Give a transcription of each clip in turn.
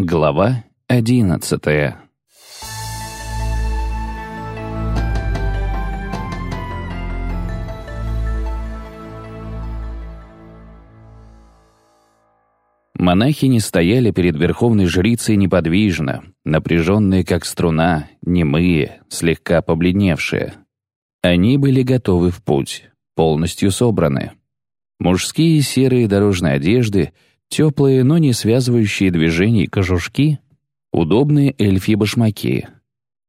Глава одиннадцатая Монахини стояли перед верховной жрицей неподвижно, напряженные как струна, немые, слегка побледневшие. Они были готовы в путь, полностью собраны. Мужские серые дорожные одежды — Теплые, но не связывающие движений кожушки, удобные эльфьи башмаки.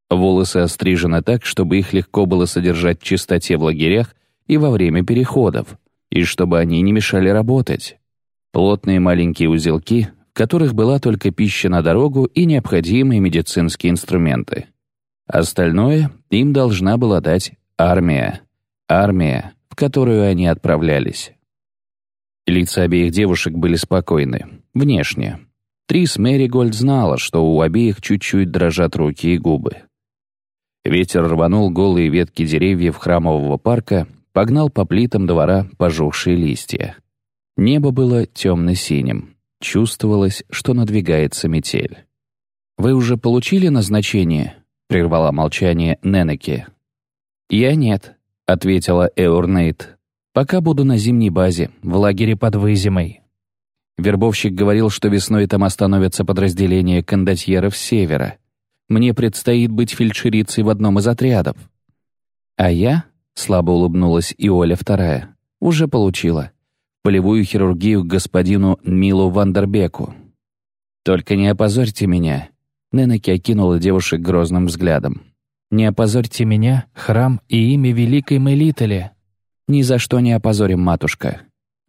Волосы острижены так, чтобы их легко было содержать в чистоте в лагерях и во время переходов, и чтобы они не мешали работать. Плотные маленькие узелки, в которых была только пища на дорогу и необходимые медицинские инструменты. Остальное им должна была дать армия. Армия, в которую они отправлялись. Лица обеих девушек были спокойны. Внешне. Трис Мэригольд знала, что у обеих чуть-чуть дрожат руки и губы. Ветер рванул голые ветки деревьев храмового парка, погнал по плитам двора пожухшие листья. Небо было темно-синим. Чувствовалось, что надвигается метель. «Вы уже получили назначение?» — прервала молчание Ненеке. «Я нет», — ответила Эурнейт, Пока буду на зимней базе, в лагере под Вызимой. Вербовщик говорил, что весной там остановятся подразделения кондотьеров с севера. Мне предстоит быть фельдшерицей в одном из отрядов. А я, слабо улыбнулась и Оля вторая, уже получила. Полевую хирургию к господину Милу Вандербеку. «Только не опозорьте меня», — Ненеки окинула девушек грозным взглядом. «Не опозорьте меня, храм и имя великой Мелитали», ни за что не опозорим, матушка.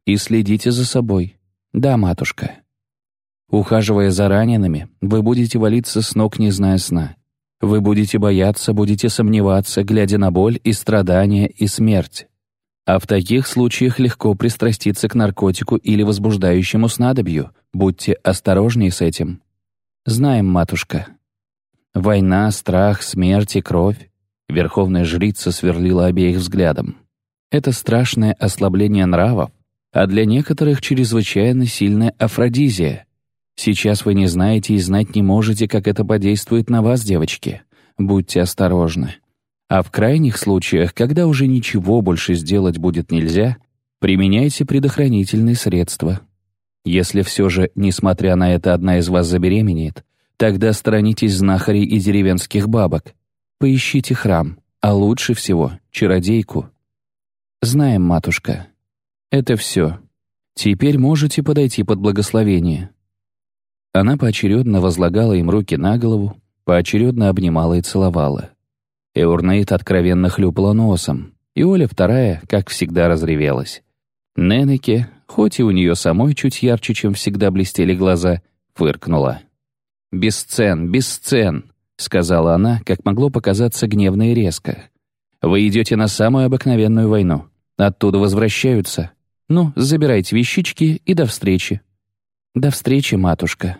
И следите за собой. Да, матушка. Ухаживая за ранеными, вы будете валиться с ног, не зная сна. Вы будете бояться, будете сомневаться, глядя на боль и страдания и смерть. А в таких случаях легко пристраститься к наркотику или возбуждающему снадобью. Будьте осторожнее с этим. Знаем, матушка. Война, страх, смерть и кровь. Верховная жрица сверлила обеих взглядом. Это страшное ослабление нравов, а для некоторых чрезвычайно сильная афродизия. Сейчас вы не знаете и знать не можете, как это подействует на вас, девочки. Будьте осторожны. А в крайних случаях, когда уже ничего больше сделать будет нельзя, применяйте предохранительные средства. Если все же, несмотря на это, одна из вас забеременеет, тогда сторонитесь знахарей и деревенских бабок. Поищите храм, а лучше всего — чародейку. «Знаем, матушка. Это все. Теперь можете подойти под благословение». Она поочередно возлагала им руки на голову, поочередно обнимала и целовала. Эурнейт откровенно хлюпала носом, и Оля вторая, как всегда, разревелась. Ненеке, хоть и у нее самой чуть ярче, чем всегда блестели глаза, фыркнула. «Без сцен, без сцен», — сказала она, как могло показаться гневно и резко. «Вы идете на самую обыкновенную войну. Оттуда возвращаются. Ну, забирайте вещички и до встречи». «До встречи, матушка».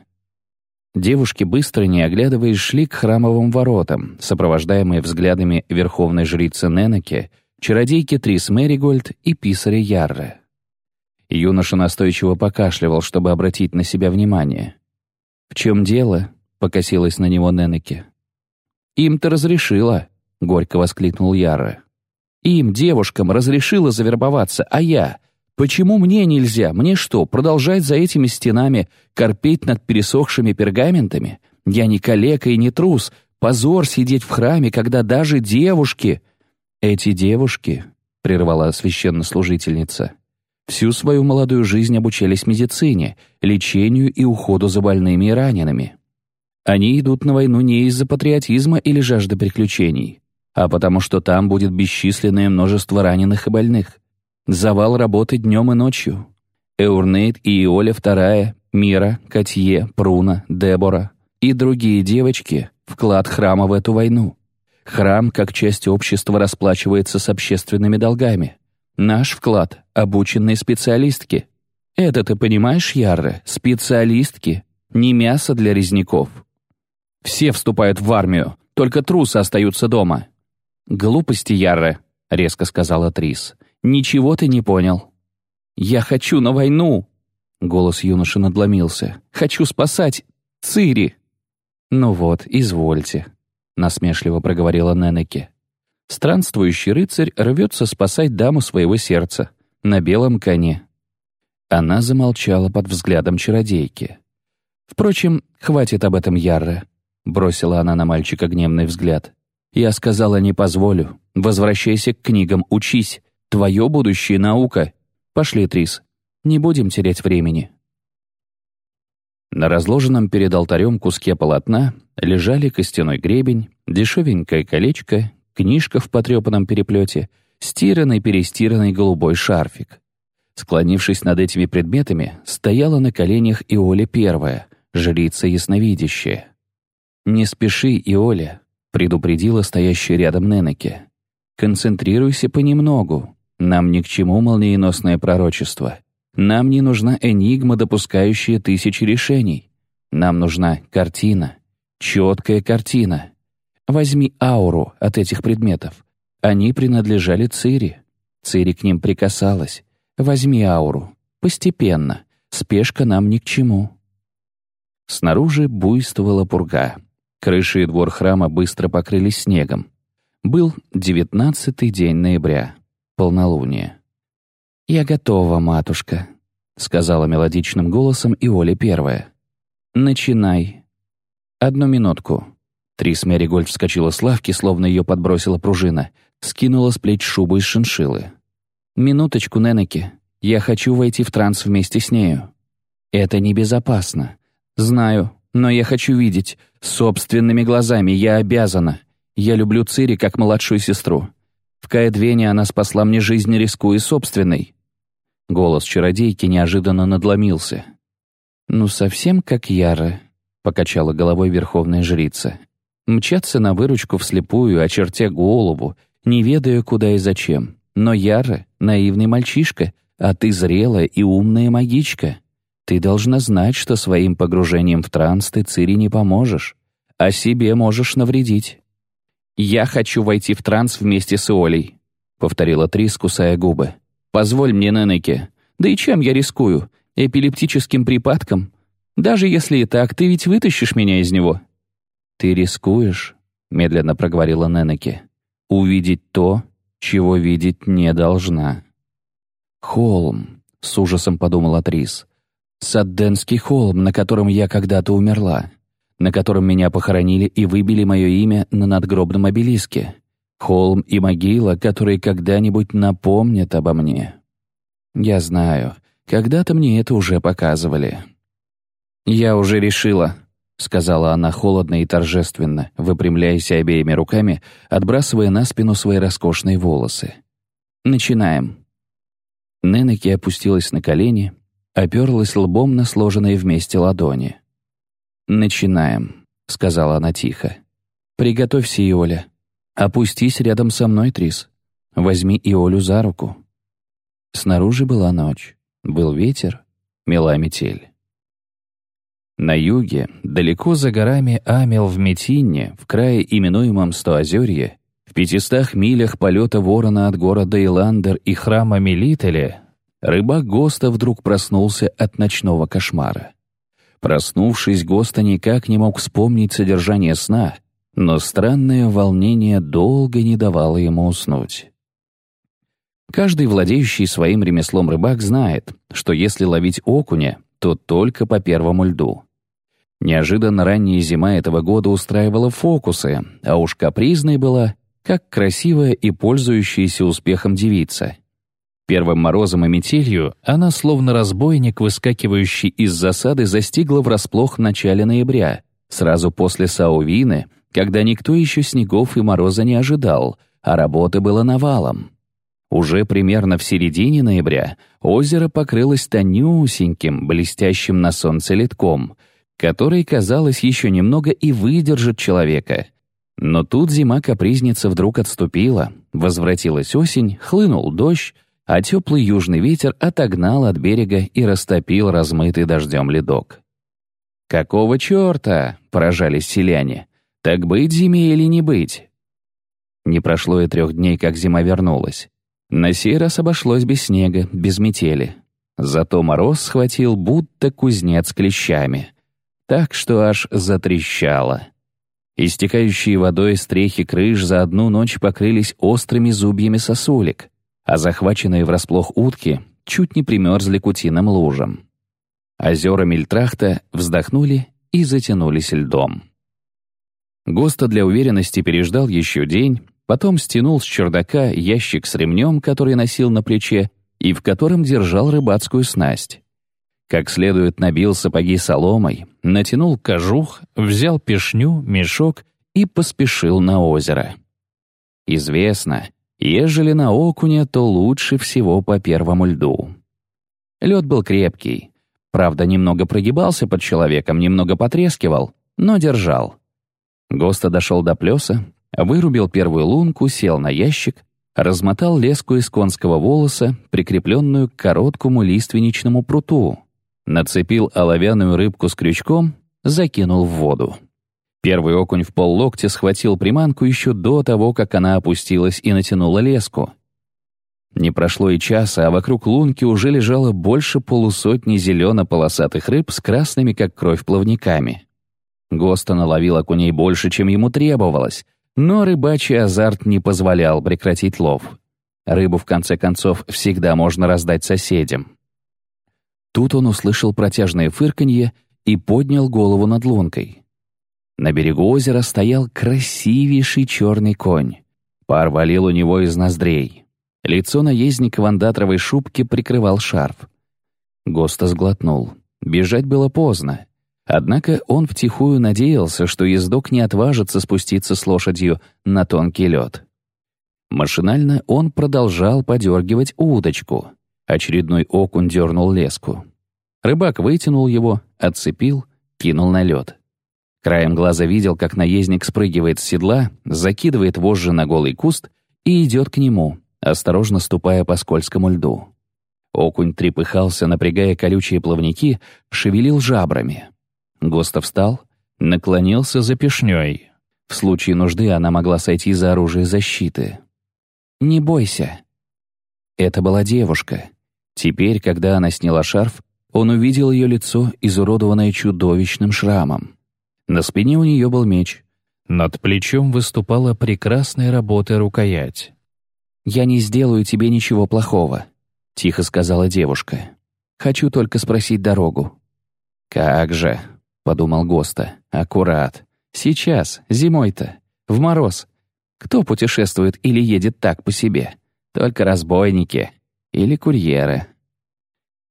Девушки, быстро не оглядываясь, шли к храмовым воротам, сопровождаемые взглядами верховной жрицы Ненеке, чародейки Трис Мэригольд и писаря Ярре. Юноша настойчиво покашливал, чтобы обратить на себя внимание. «В чем дело?» — покосилась на него Ненеке. «Им-то разрешила», — горько воскликнул Ярре. Им, девушкам, разрешила завербоваться, а я? Почему мне нельзя? Мне что, продолжать за этими стенами корпеть над пересохшими пергаментами? Я не калека и не трус. Позор сидеть в храме, когда даже девушки... Эти девушки, — прервала священнослужительница, — всю свою молодую жизнь обучались медицине, лечению и уходу за больными и ранеными. Они идут на войну не из-за патриотизма или жажды приключений а потому что там будет бесчисленное множество раненых и больных. Завал работы днем и ночью. Эурнейт и Иоля вторая, Мира, Катье, Пруна, Дебора и другие девочки — вклад храма в эту войну. Храм, как часть общества, расплачивается с общественными долгами. Наш вклад — обученные специалистки. Это ты понимаешь, Ярре? Специалистки. Не мясо для резняков. Все вступают в армию, только трусы остаются дома. «Глупости, Ярре», — резко сказала Трис. «Ничего ты не понял». «Я хочу на войну!» Голос юноши надломился. «Хочу спасать Цири!» «Ну вот, извольте», — насмешливо проговорила Ненеке. Странствующий рыцарь рвется спасать даму своего сердца на белом коне. Она замолчала под взглядом чародейки. «Впрочем, хватит об этом, Ярре», — бросила она на мальчика гневный взгляд. «Я сказала, не позволю. Возвращайся к книгам, учись. Твое будущее — наука. Пошли, Трис. Не будем терять времени». На разложенном перед алтарем куске полотна лежали костяной гребень, дешевенькое колечко книжка в потрепанном переплете, стиранный-перестиранный голубой шарфик. Склонившись над этими предметами, стояла на коленях Иоля первая, жрица ясновидящая. «Не спеши, Иоля», — предупредила стоящая рядом Ненеке. «Концентрируйся понемногу. Нам ни к чему молниеносное пророчество. Нам не нужна энигма, допускающая тысячи решений. Нам нужна картина, четкая картина. Возьми ауру от этих предметов. Они принадлежали Цири. Цири к ним прикасалась. Возьми ауру. Постепенно. Спешка нам ни к чему. Снаружи буйствовала пурга. Крыши и двор храма быстро покрылись снегом. Был девятнадцатый день ноября. Полнолуние. «Я готова, матушка», — сказала мелодичным голосом и Оля первая. «Начинай». «Одну минутку», Трис Меригольд вскочила с лавки, словно ее подбросила пружина, скинула с плеч шубу из шиншилы. «Минуточку, Ненеки. Я хочу войти в транс вместе с нею. Это небезопасно. Знаю, но я хочу видеть. Собственными глазами я обязана. Я люблю Цири как младшую сестру. В Каэдвене она спасла мне жизнь, рискуя собственной». Голос чародейки неожиданно надломился. «Ну, совсем как Яра», — покачала головой верховная жрица. Мчаться на выручку вслепую, очертя голову, не ведая, куда и зачем. Но Яра — наивный мальчишка, а ты зрелая и умная магичка. Ты должна знать, что своим погружением в транс ты Цири не поможешь, а себе можешь навредить. «Я хочу войти в транс вместе с Олей», — повторила Трис, кусая губы. «Позволь мне, Ненеке. Да и чем я рискую? Эпилептическим припадком? Даже если и так, ты ведь вытащишь меня из него». «Ты рискуешь», — медленно проговорила Ненеке, «увидеть то, чего видеть не должна». «Холм», — с ужасом подумала Трис. «Садденский холм, на котором я когда-то умерла, на котором меня похоронили и выбили мое имя на надгробном обелиске. Холм и могила, которые когда-нибудь напомнят обо мне. Я знаю, когда-то мне это уже показывали». «Я уже решила», — сказала она холодно и торжественно, выпрямляясь обеими руками, отбрасывая на спину свои роскошные волосы. «Начинаем». Ненеки опустилась на колени, оперлась лбом на сложенные вместе ладони. «Начинаем», — сказала она тихо. «Приготовься, Иоля. Опустись рядом со мной, Трис. Возьми Иолю за руку». Снаружи была ночь, был ветер, мела метель. На юге, далеко за горами Амел в Метинне, в крае, именуемом Стоозерье, в пятистах милях полета ворона от города Иландер и храма Мелителя, рыбак Госта вдруг проснулся от ночного кошмара. Проснувшись, Госта никак не мог вспомнить содержание сна, но странное волнение долго не давало ему уснуть. Каждый владеющий своим ремеслом рыбак знает, что если ловить окуня, то только по первому льду. Неожиданно ранняя зима этого года устраивала фокусы, а уж капризной была, как красивая и пользующаяся успехом девица. Первым морозом и метелью она, словно разбойник, выскакивающий из засады, застигла врасплох в начале ноября, сразу после Саувины, когда никто еще снегов и мороза не ожидал, а работы было навалом. Уже примерно в середине ноября озеро покрылось тонюсеньким, блестящим на солнце литком — который, казалось, еще немного и выдержит человека. Но тут зима-капризница вдруг отступила, возвратилась осень, хлынул дождь, а теплый южный ветер отогнал от берега и растопил размытый дождем ледок. «Какого черта?» — поражались селяне. «Так быть зиме или не быть?» Не прошло и трех дней, как зима вернулась. На сей раз обошлось без снега, без метели. Зато мороз схватил, будто кузнец клещами — так что аж затрещало. Истекающие водой стрехи крыш за одну ночь покрылись острыми зубьями сосулек, а захваченные врасплох утки чуть не примерзли к утиным лужам. Озера Мильтрахта вздохнули и затянулись льдом. Госта для уверенности переждал еще день, потом стянул с чердака ящик с ремнем, который носил на плече, и в котором держал рыбацкую снасть. Как следует набил сапоги соломой, натянул кожух, взял пешню, мешок и поспешил на озеро. Известно, ежели на окуня, то лучше всего по первому льду. Лед был крепкий, правда, немного прогибался под человеком, немного потрескивал, но держал. Госта дошел до плеса, вырубил первую лунку, сел на ящик, размотал леску из конского волоса, прикрепленную к короткому лиственничному пруту, нацепил оловянную рыбку с крючком, закинул в воду. Первый окунь в поллокте схватил приманку еще до того, как она опустилась и натянула леску. Не прошло и часа, а вокруг лунки уже лежало больше полусотни зелено-полосатых рыб с красными, как кровь, плавниками. Госта наловил окуней больше, чем ему требовалось, но рыбачий азарт не позволял прекратить лов. Рыбу, в конце концов, всегда можно раздать соседям. Тут он услышал протяжное фырканье и поднял голову над лункой. На берегу озера стоял красивейший черный конь. Пар валил у него из ноздрей. Лицо наездника в андатровой шубке прикрывал шарф. Госта сглотнул. Бежать было поздно. Однако он втихую надеялся, что ездок не отважится спуститься с лошадью на тонкий лед. Машинально он продолжал подергивать удочку. Очередной окунь дернул леску. Рыбак вытянул его, отцепил, кинул на лед. Краем глаза видел, как наездник спрыгивает с седла, закидывает вожжи на голый куст и идет к нему, осторожно ступая по скользкому льду. Окунь трепыхался, напрягая колючие плавники, шевелил жабрами. Гостов встал, наклонился за пешней. В случае нужды она могла сойти за оружие защиты. «Не бойся». Это была девушка. Теперь, когда она сняла шарф, он увидел ее лицо, изуродованное чудовищным шрамом. На спине у нее был меч. Над плечом выступала прекрасная работа рукоять. «Я не сделаю тебе ничего плохого», — тихо сказала девушка. «Хочу только спросить дорогу». «Как же», — подумал Госта, — «аккурат. Сейчас, зимой-то, в мороз. Кто путешествует или едет так по себе? Только разбойники или курьеры.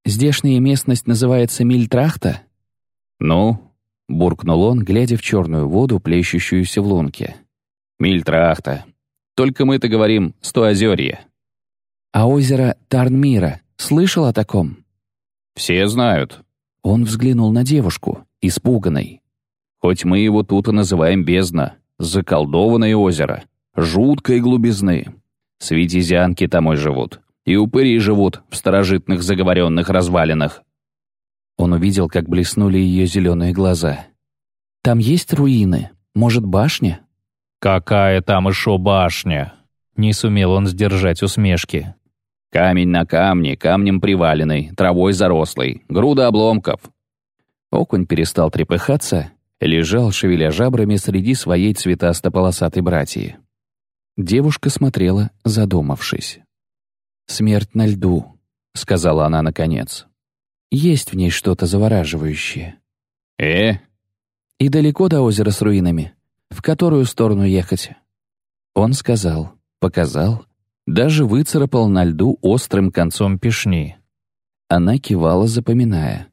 Здешняя местность называется Мильтрахта?» «Ну?» — буркнул он, глядя в черную воду, плещущуюся в лунке. «Мильтрахта. Только мы-то говорим Стоозерье». «А озеро Тарнмира. Слышал о таком?» «Все знают». Он взглянул на девушку, испуганной. «Хоть мы его тут и называем бездна, заколдованное озеро, жуткой глубизны. Светизянки там и живут, и упыри живут в старожитных заговоренных развалинах». Он увидел, как блеснули ее зеленые глаза. «Там есть руины? Может, башня?» «Какая там еще башня?» Не сумел он сдержать усмешки. «Камень на камне, камнем приваленный, травой зарослый, груда обломков». Окунь перестал трепыхаться, лежал, шевеля жабрами среди своей цветасто-полосатой братьи. Девушка смотрела, задумавшись. «Смерть на льду», — сказала она наконец. «Есть в ней что-то завораживающее». «Э?» «И далеко до озера с руинами? В которую сторону ехать?» Он сказал, показал, даже выцарапал на льду острым концом пешни. Она кивала, запоминая.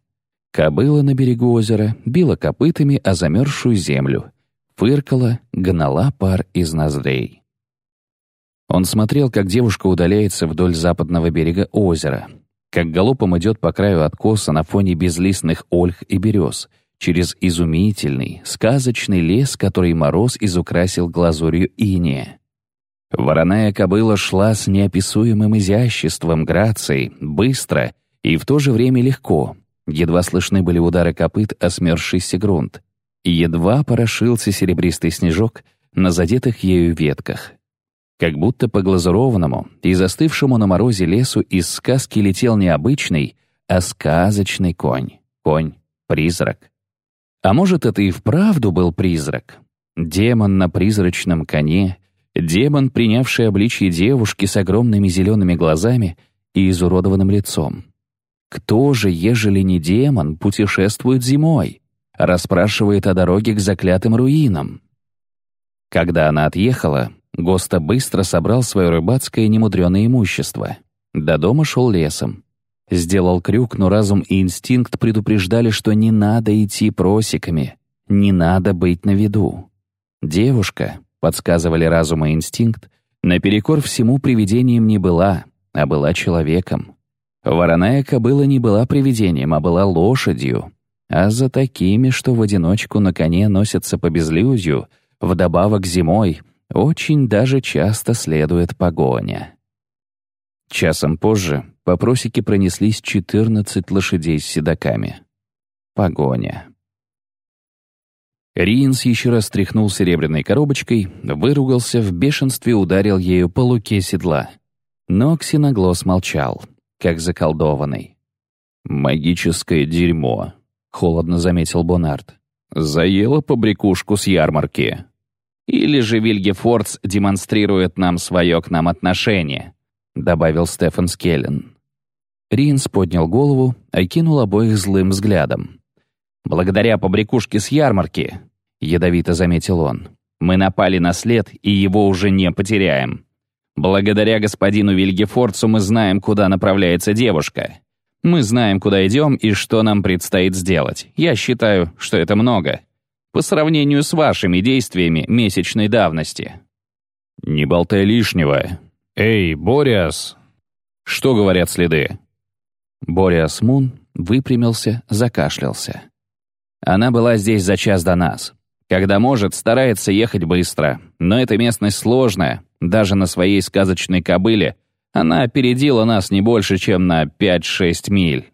Кобыла на берегу озера била копытами о замерзшую землю, фыркала, гнала пар из ноздрей. Он смотрел, как девушка удаляется вдоль западного берега озера, как галопом идет по краю откоса на фоне безлистных ольх и берез, через изумительный, сказочный лес, который мороз изукрасил глазурью иния. Вороная кобыла шла с неописуемым изяществом, грацией, быстро и в то же время легко. Едва слышны были удары копыт о смерзшийся грунт. Едва порошился серебристый снежок на задетых ею ветках. Как будто по глазурованному и застывшему на морозе лесу из сказки летел не обычный, а сказочный конь. Конь-призрак. А может, это и вправду был призрак? Демон на призрачном коне, демон, принявший обличье девушки с огромными зелеными глазами и изуродованным лицом. Кто же, ежели не демон, путешествует зимой? Расспрашивает о дороге к заклятым руинам. Когда она отъехала, Госта быстро собрал свое рыбацкое немудреное имущество. До дома шел лесом. Сделал крюк, но разум и инстинкт предупреждали, что не надо идти просеками, не надо быть на виду. Девушка, подсказывали разум и инстинкт, наперекор всему привидением не была, а была человеком. Вороная кобыла не была привидением, а была лошадью. А за такими, что в одиночку на коне носятся по безлюдью, вдобавок зимой, очень даже часто следует погоня. Часом позже по просеке пронеслись 14 лошадей с седаками. Погоня. Риенс еще раз тряхнул серебряной коробочкой, выругался, в бешенстве ударил ею по луке седла. Но Ксеноглос молчал как заколдованный. «Магическое дерьмо», — холодно заметил Бонард. «Заело побрякушку с ярмарки». «Или же Вильгефордс демонстрирует нам свое к нам отношение», — добавил Стефан Скеллен. Ринс поднял голову, окинул обоих злым взглядом. «Благодаря побрякушке с ярмарки», — ядовито заметил он, «мы напали на след, и его уже не потеряем. Благодаря господину Вильгефорцу мы знаем, куда направляется девушка. Мы знаем, куда идем и что нам предстоит сделать. Я считаю, что это много. По сравнению с вашими действиями месячной давности. Не болтай лишнего. Эй, Бориас! Что говорят следы? Бориас Мун выпрямился, закашлялся. Она была здесь за час до нас. Когда может, старается ехать быстро. Но эта местность сложная, даже на своей сказочной кобыле она опередила нас не больше, чем на 5-6 миль.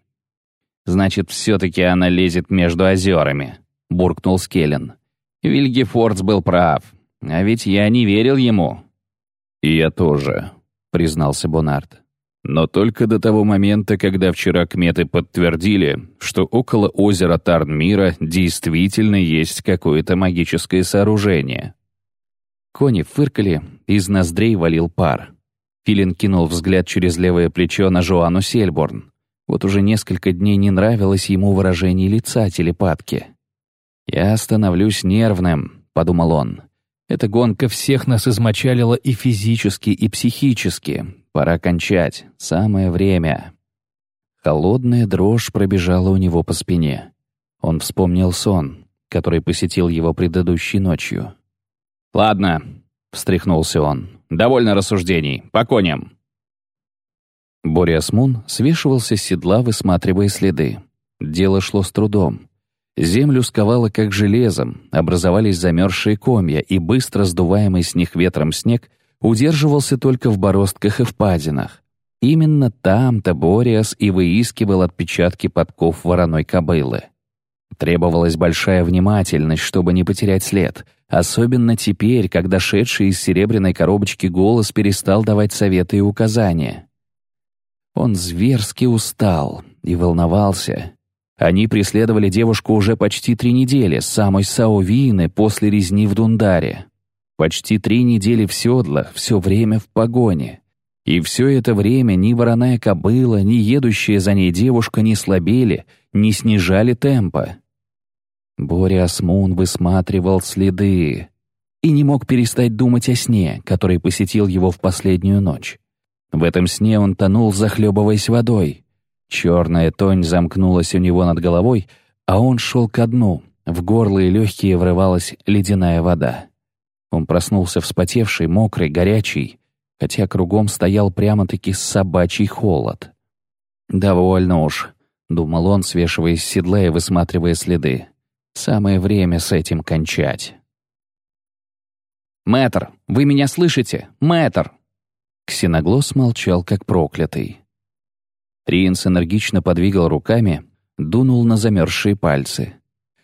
«Значит, все-таки она лезет между озерами», — буркнул Скеллен. Вильгефордс был прав. А ведь я не верил ему. «И я тоже», — признался Бонард. Но только до того момента, когда вчера кметы подтвердили, что около озера Тарнмира действительно есть какое-то магическое сооружение. Кони фыркали, из ноздрей валил пар. Филин кинул взгляд через левое плечо на Жоану Сельборн. Вот уже несколько дней не нравилось ему выражение лица телепатки. «Я становлюсь нервным», — подумал он. «Эта гонка всех нас измочалила и физически, и психически. Пора кончать. Самое время». Холодная дрожь пробежала у него по спине. Он вспомнил сон, который посетил его предыдущей ночью. «Ладно», — встряхнулся он, — «довольно рассуждений. По коням». Бориас Мун свешивался с седла, высматривая следы. Дело шло с трудом. Землю сковало как железом, образовались замерзшие комья, и быстро сдуваемый с них ветром снег удерживался только в бороздках и впадинах. Именно там-то Бориас и выискивал отпечатки подков вороной кобылы. Требовалась большая внимательность, чтобы не потерять след — Особенно теперь, когда шедший из серебряной коробочки голос перестал давать советы и указания. Он зверски устал и волновался. Они преследовали девушку уже почти три недели, с самой Саовины после резни в Дундаре. Почти три недели в седлах, все время в погоне. И все это время ни вороная кобыла, ни едущая за ней девушка не слабели, не снижали темпа. Боря Асмун высматривал следы и не мог перестать думать о сне, который посетил его в последнюю ночь. В этом сне он тонул, захлебываясь водой. Черная тонь замкнулась у него над головой, а он шел ко дну. В горло и легкие врывалась ледяная вода. Он проснулся вспотевший, мокрый, горячий, хотя кругом стоял прямо-таки собачий холод. «Довольно уж», — думал он, свешиваясь с седла и высматривая следы. Самое время с этим кончать. «Мэтр, вы меня слышите? Мэтр!» Ксеноглос молчал, как проклятый. Риенс энергично подвигал руками, дунул на замерзшие пальцы.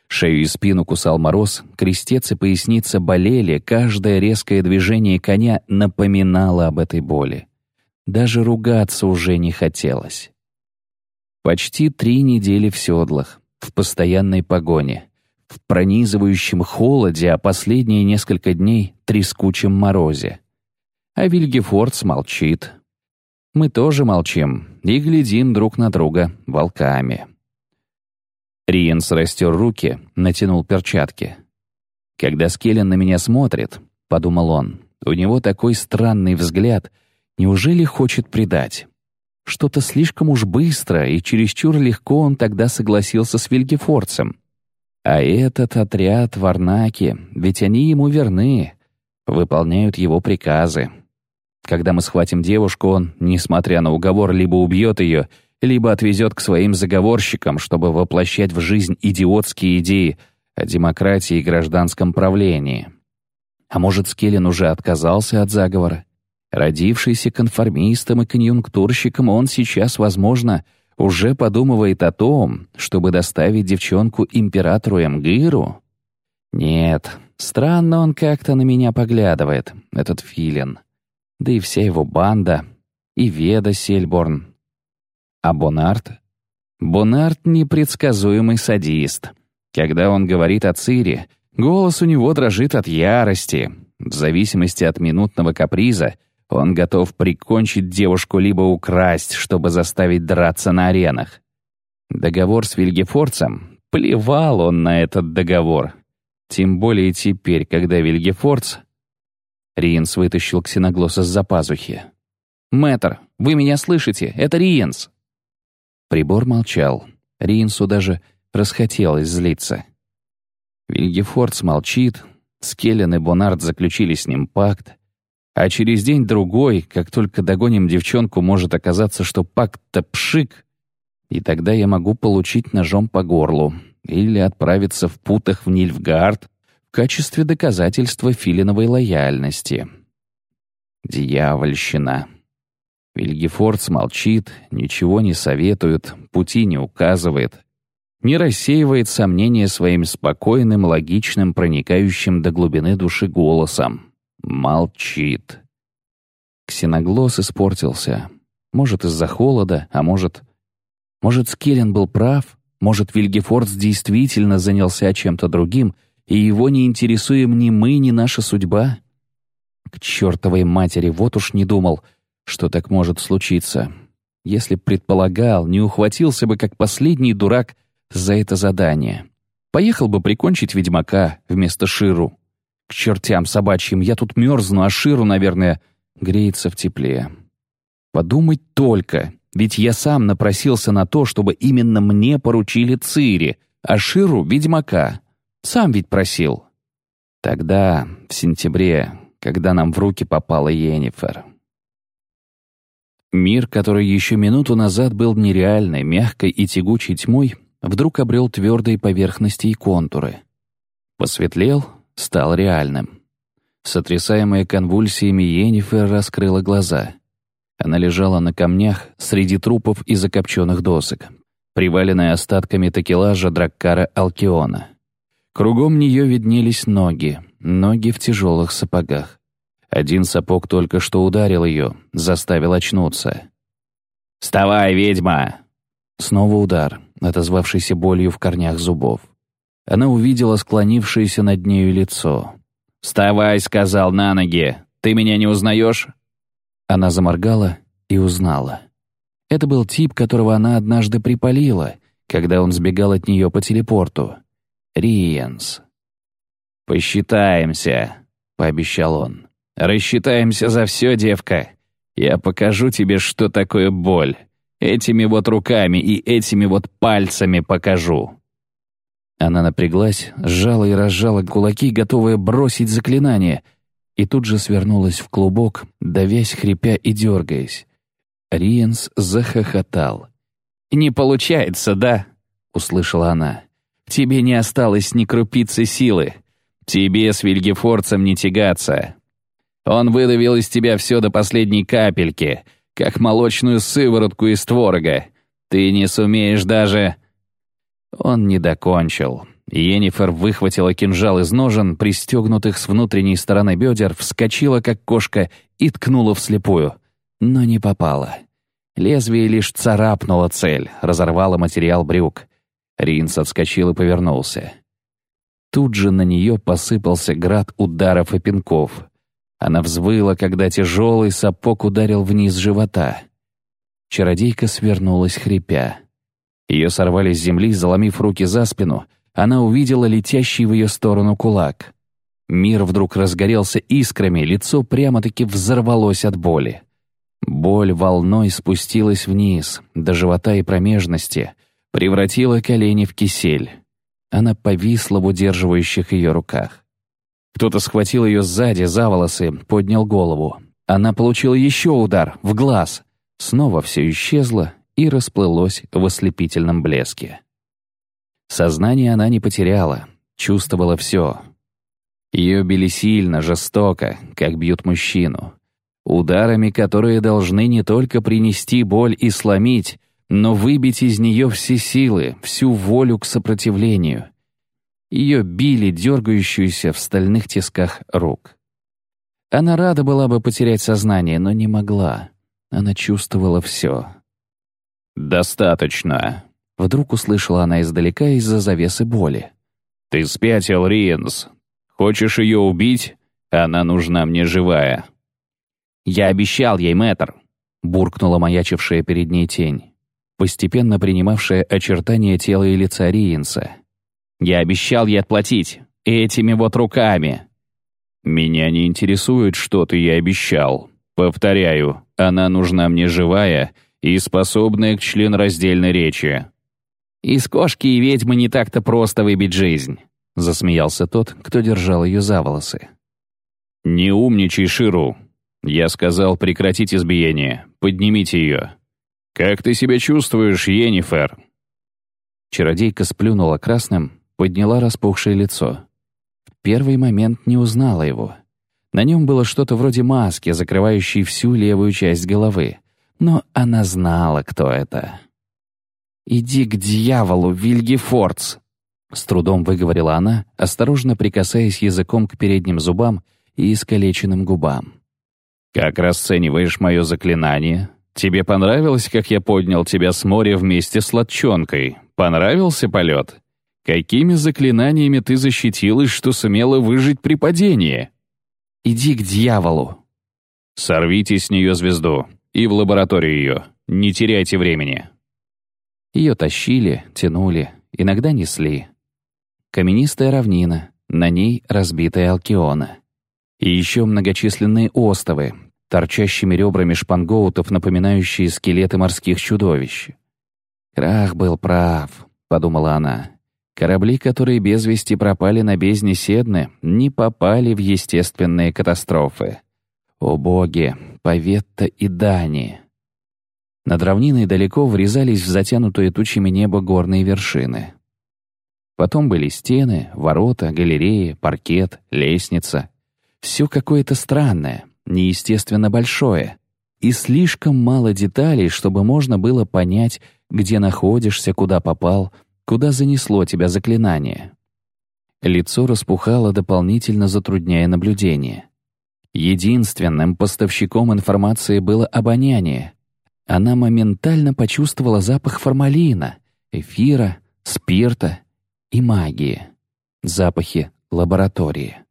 Шею и спину кусал мороз, крестец и поясница болели, каждое резкое движение коня напоминало об этой боли. Даже ругаться уже не хотелось. Почти три недели в седлах, в постоянной погоне в пронизывающем холоде, а последние несколько дней — трескучем морозе. А Вильгефордс молчит. Мы тоже молчим и глядим друг на друга волками. Риенс растер руки, натянул перчатки. «Когда Скеллен на меня смотрит», — подумал он, — «у него такой странный взгляд. Неужели хочет предать?» Что-то слишком уж быстро и чересчур легко он тогда согласился с Вильгефорцем. А этот отряд Варнаки, ведь они ему верны, выполняют его приказы. Когда мы схватим девушку, он, несмотря на уговор, либо убьет ее, либо отвезет к своим заговорщикам, чтобы воплощать в жизнь идиотские идеи о демократии и гражданском правлении. А может, Скеллен уже отказался от заговора? Родившийся конформистом и конъюнктурщиком, он сейчас, возможно, уже подумывает о том, чтобы доставить девчонку императору Эмгиру? Нет, странно он как-то на меня поглядывает, этот филин. Да и вся его банда, и Веда Сельборн. А Бонарт? Бонарт — непредсказуемый садист. Когда он говорит о Цире, голос у него дрожит от ярости. В зависимости от минутного каприза — он готов прикончить девушку либо украсть, чтобы заставить драться на аренах. Договор с Вильгефорцем? Плевал он на этот договор. Тем более теперь, когда Вильгефорц... Риенс вытащил ксеноглосс из-за пазухи. «Мэтр, вы меня слышите? Это Риенс!» Прибор молчал. Риенсу даже расхотелось злиться. Вильгефорц молчит, Скеллен и Бонард заключили с ним пакт, а через день-другой, как только догоним девчонку, может оказаться, что пакт-то пшик, и тогда я могу получить ножом по горлу или отправиться в путах в Нильфгард в качестве доказательства филиновой лояльности. Дьявольщина. Вильгефордс молчит, ничего не советует, пути не указывает, не рассеивает сомнения своим спокойным, логичным, проникающим до глубины души голосом. Молчит. Ксеноглосс испортился. Может, из-за холода, а может... Может, Скеллен был прав, может, Вильгефордс действительно занялся чем-то другим, и его не интересуем ни мы, ни наша судьба? К чертовой матери, вот уж не думал, что так может случиться. Если предполагал, не ухватился бы, как последний дурак, за это задание. Поехал бы прикончить ведьмака вместо Ширу. К чертям собачьим, я тут мерзну, а Ширу, наверное, греется в тепле. Подумать только, ведь я сам напросился на то, чтобы именно мне поручили Цири, а Ширу — ведьмака. Сам ведь просил. Тогда, в сентябре, когда нам в руки попала Йеннифер. Мир, который еще минуту назад был нереальной, мягкой и тягучей тьмой, вдруг обрел твердые поверхности и контуры. Посветлел, стал реальным. Сотрясаемая конвульсиями Йеннифер раскрыла глаза. Она лежала на камнях среди трупов и закопченных досок, приваленная остатками такелажа Драккара Алкиона. Кругом нее виднелись ноги, ноги в тяжелых сапогах. Один сапог только что ударил ее, заставил очнуться. «Вставай, ведьма!» Снова удар, отозвавшийся болью в корнях зубов. Она увидела склонившееся над нею лицо. «Вставай!» — сказал на ноги. «Ты меня не узнаешь?» Она заморгала и узнала. Это был тип, которого она однажды припалила, когда он сбегал от нее по телепорту. Риенс. «Посчитаемся», — пообещал он. «Рассчитаемся за все, девка. Я покажу тебе, что такое боль. Этими вот руками и этими вот пальцами покажу». Она напряглась, сжала и разжала кулаки, готовая бросить заклинание, и тут же свернулась в клубок, давясь, хрипя и дергаясь. Риенс захохотал. «Не получается, да?» — услышала она. «Тебе не осталось ни крупицы силы. Тебе с Вильгефорцем не тягаться. Он выдавил из тебя все до последней капельки, как молочную сыворотку из творога. Ты не сумеешь даже...» Он не докончил. Йеннифер выхватила кинжал из ножен, пристегнутых с внутренней стороны бедер, вскочила, как кошка, и ткнула вслепую. Но не попала. Лезвие лишь царапнуло цель, разорвало материал брюк. Ринс отскочил и повернулся. Тут же на нее посыпался град ударов и пинков. Она взвыла, когда тяжелый сапог ударил вниз живота. Чародейка свернулась, хрипя. Ее сорвали с земли, заломив руки за спину. Она увидела летящий в ее сторону кулак. Мир вдруг разгорелся искрами, лицо прямо-таки взорвалось от боли. Боль волной спустилась вниз, до живота и промежности, превратила колени в кисель. Она повисла в удерживающих ее руках. Кто-то схватил ее сзади за волосы, поднял голову. Она получила еще удар, в глаз. Снова все исчезло и расплылось в ослепительном блеске. Сознание она не потеряла, чувствовала все. Ее били сильно, жестоко, как бьют мужчину. Ударами, которые должны не только принести боль и сломить, но выбить из нее все силы, всю волю к сопротивлению. Ее били дергающуюся в стальных тисках рук. Она рада была бы потерять сознание, но не могла. Она чувствовала все. «Достаточно», — вдруг услышала она издалека из-за завесы боли. «Ты спятил, Риенс. Хочешь ее убить? Она нужна мне живая». «Я обещал ей, мэтр», — буркнула маячившая перед ней тень постепенно принимавшая очертания тела и лица Риенса. «Я обещал ей отплатить. Этими вот руками». «Меня не интересует, что ты ей обещал. Повторяю, она нужна мне живая и способная к членраздельной речи». «Из кошки и ведьмы не так-то просто выбить жизнь», — засмеялся тот, кто держал ее за волосы. «Не умничай, Ширу. Я сказал прекратить избиение. Поднимите ее. «Как ты себя чувствуешь, Йеннифер?» Чародейка сплюнула красным, подняла распухшее лицо. В первый момент не узнала его. На нем было что-то вроде маски, закрывающей всю левую часть головы. Но она знала, кто это. «Иди к дьяволу, Вильгефордс!» С трудом выговорила она, осторожно прикасаясь языком к передним зубам и искалеченным губам. «Как расцениваешь мое заклинание?» Тебе понравилось, как я поднял тебя с моря вместе с лодчонкой? Понравился полет? Какими заклинаниями ты защитилась, что сумела выжить при падении? Иди к дьяволу. Сорвите с нее звезду. И в лабораторию ее. Не теряйте времени. Ее тащили, тянули, иногда несли. Каменистая равнина, на ней разбитая Алкиона. И еще многочисленные остовы, торчащими ребрами шпангоутов, напоминающие скелеты морских чудовищ. «Крах был прав», — подумала она. «Корабли, которые без вести пропали на бездне Седны, не попали в естественные катастрофы. О боги, Поветта и Дани!» Над равниной далеко врезались в затянутые тучами небо горные вершины. Потом были стены, ворота, галереи, паркет, лестница. Все какое-то странное, неестественно большое, и слишком мало деталей, чтобы можно было понять, где находишься, куда попал, куда занесло тебя заклинание. Лицо распухало, дополнительно затрудняя наблюдение. Единственным поставщиком информации было обоняние. Она моментально почувствовала запах формалина, эфира, спирта и магии. Запахи лаборатории.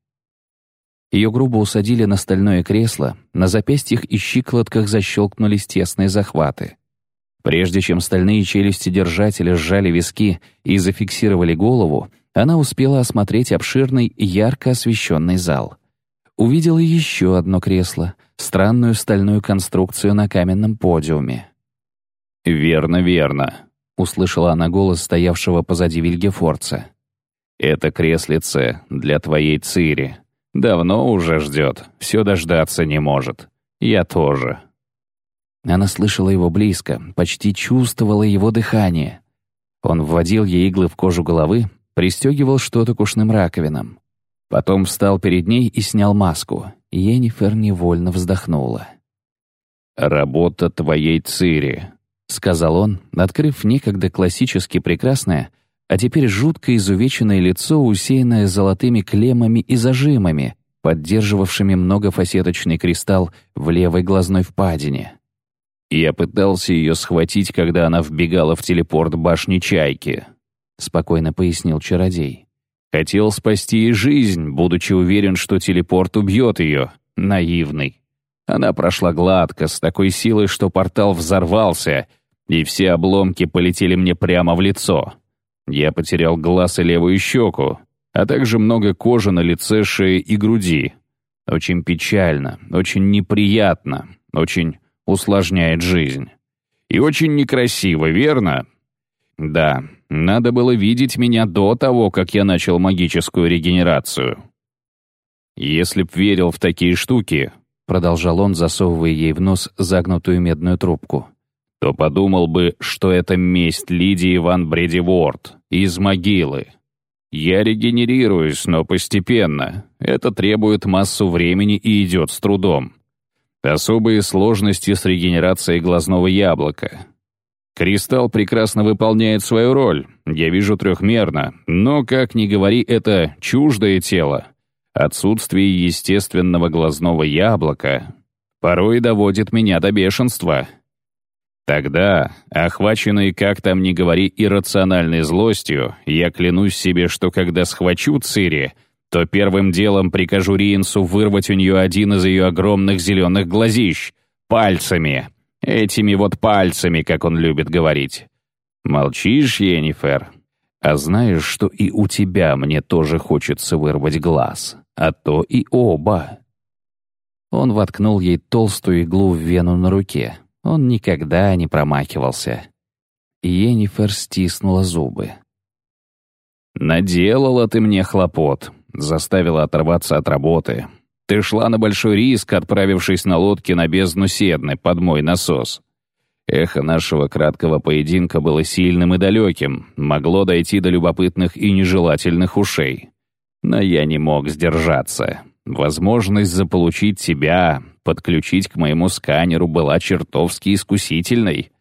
Ее грубо усадили на стальное кресло, на запястьях и щиколотках защелкнулись тесные захваты. Прежде чем стальные челюсти держателя сжали виски и зафиксировали голову, она успела осмотреть обширный, ярко освещенный зал. Увидела еще одно кресло, странную стальную конструкцию на каменном подиуме. «Верно, верно», — услышала она голос стоявшего позади Вильгефорца. «Это креслице для твоей Цири. Давно уже ждет, все дождаться не может. Я тоже». Она слышала его близко, почти чувствовала его дыхание. Он вводил ей иглы в кожу головы, пристегивал что-то к ушным раковинам. Потом встал перед ней и снял маску. Йеннифер невольно вздохнула. «Работа твоей Цири», — сказал он, открыв некогда классически прекрасное, а теперь жутко изувеченное лицо, усеянное золотыми клеммами и зажимами, поддерживавшими многофасеточный кристалл в левой глазной впадине. «Я пытался ее схватить, когда она вбегала в телепорт башни Чайки», — спокойно пояснил чародей. Хотел спасти ей жизнь, будучи уверен, что телепорт убьет ее. Наивный. Она прошла гладко, с такой силой, что портал взорвался, и все обломки полетели мне прямо в лицо. Я потерял глаз и левую щеку, а также много кожи на лице, шее и груди. Очень печально, очень неприятно, очень усложняет жизнь. И очень некрасиво, верно? Да, надо было видеть меня до того, как я начал магическую регенерацию. Если б верил в такие штуки, продолжал он, засовывая ей в нос загнутую медную трубку, то подумал бы, что это месть Лидии Ван Бредиворд из могилы. Я регенерируюсь, но постепенно. Это требует массу времени и идет с трудом. Особые сложности с регенерацией глазного яблока. Кристалл прекрасно выполняет свою роль, я вижу трехмерно, но, как ни говори, это чуждое тело. Отсутствие естественного глазного яблока порой доводит меня до бешенства. Тогда, охваченный, как там ни говори, иррациональной злостью, я клянусь себе, что когда схвачу Цири, то первым делом прикажу Риенсу вырвать у нее один из ее огромных зеленых глазищ. Пальцами. Этими вот пальцами, как он любит говорить. Молчишь, Енифер? А знаешь, что и у тебя мне тоже хочется вырвать глаз, а то и оба. Он воткнул ей толстую иглу в вену на руке, он никогда не промахивался. Енифер стиснула зубы. «Наделала ты мне хлопот, заставила оторваться от работы. Ты шла на большой риск, отправившись на лодке на бездну Седны под мой насос. Эхо нашего краткого поединка было сильным и далеким, могло дойти до любопытных и нежелательных ушей. Но я не мог сдержаться. Возможность заполучить тебя, подключить к моему сканеру была чертовски искусительной.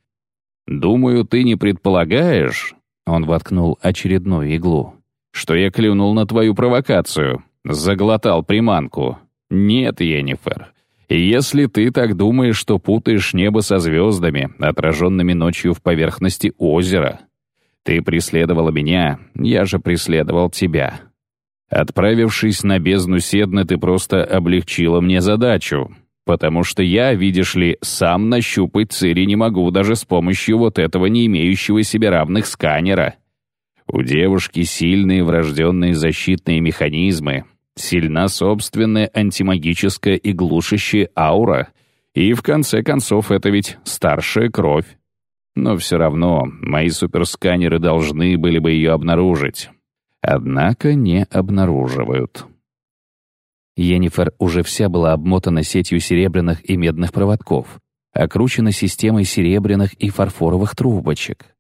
Думаю, ты не предполагаешь, он воткнул очередную иглу, что я клюнул на твою провокацию, заглотал приманку. Нет, Енифер, если ты так думаешь, что путаешь небо со звездами, отраженными ночью в поверхности озера, ты преследовала меня, я же преследовал тебя. Отправившись на бездну Седны, ты просто облегчила мне задачу, потому что я, видишь ли, сам нащупать Цири не могу даже с помощью вот этого не имеющего себе равных сканера. У девушки сильные врожденные защитные механизмы, сильна собственная антимагическая и глушащая аура, и в конце концов это ведь старшая кровь. Но все равно мои суперсканеры должны были бы ее обнаружить. Однако не обнаруживают. Енифер уже вся была обмотана сетью серебряных и медных проводков, окручена системой серебряных и фарфоровых трубочек.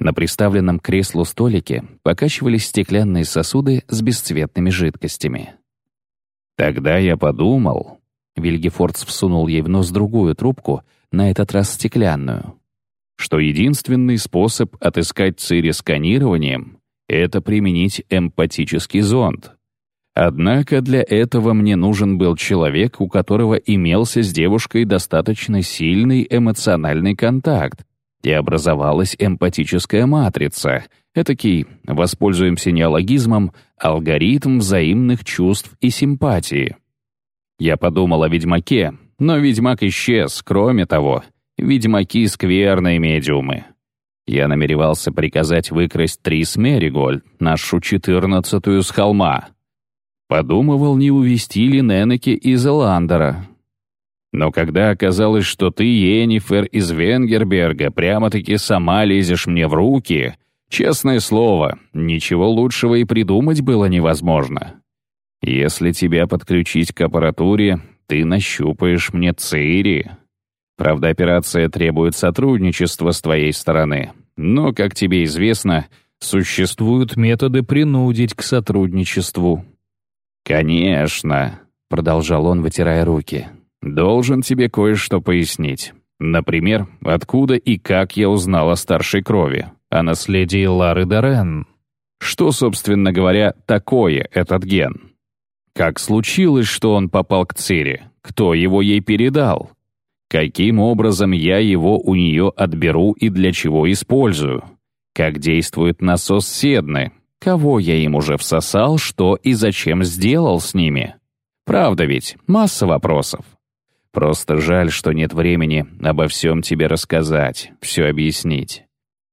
На приставленном к креслу столике покачивались стеклянные сосуды с бесцветными жидкостями. «Тогда я подумал...» Вильгефордс всунул ей в нос другую трубку, на этот раз стеклянную, что единственный способ отыскать Цири сканированием — это применить эмпатический зонд. Однако для этого мне нужен был человек, у которого имелся с девушкой достаточно сильный эмоциональный контакт, и образовалась эмпатическая матрица, этакий, воспользуемся неологизмом, алгоритм взаимных чувств и симпатии. Я подумал о ведьмаке, но ведьмак исчез, кроме того, ведьмаки — скверные медиумы. Я намеревался приказать выкрасть Трис Меригольд, нашу четырнадцатую с холма, Подумывал, не увести ли Ненеки из Эландера. Но когда оказалось, что ты, Енифер, из Венгерберга, прямо-таки сама лезешь мне в руки, честное слово, ничего лучшего и придумать было невозможно. Если тебя подключить к аппаратуре, ты нащупаешь мне Цири. Правда, операция требует сотрудничества с твоей стороны, но, как тебе известно, существуют методы принудить к сотрудничеству. «Конечно», — продолжал он, вытирая руки. «Должен тебе кое-что пояснить. Например, откуда и как я узнал о старшей крови, о наследии Лары Дорен. Что, собственно говоря, такое этот ген? Как случилось, что он попал к Цири? Кто его ей передал? Каким образом я его у нее отберу и для чего использую? Как действует насос Седны? Кого я им уже всосал, что и зачем сделал с ними? Правда ведь, масса вопросов. Просто жаль, что нет времени обо всем тебе рассказать, все объяснить.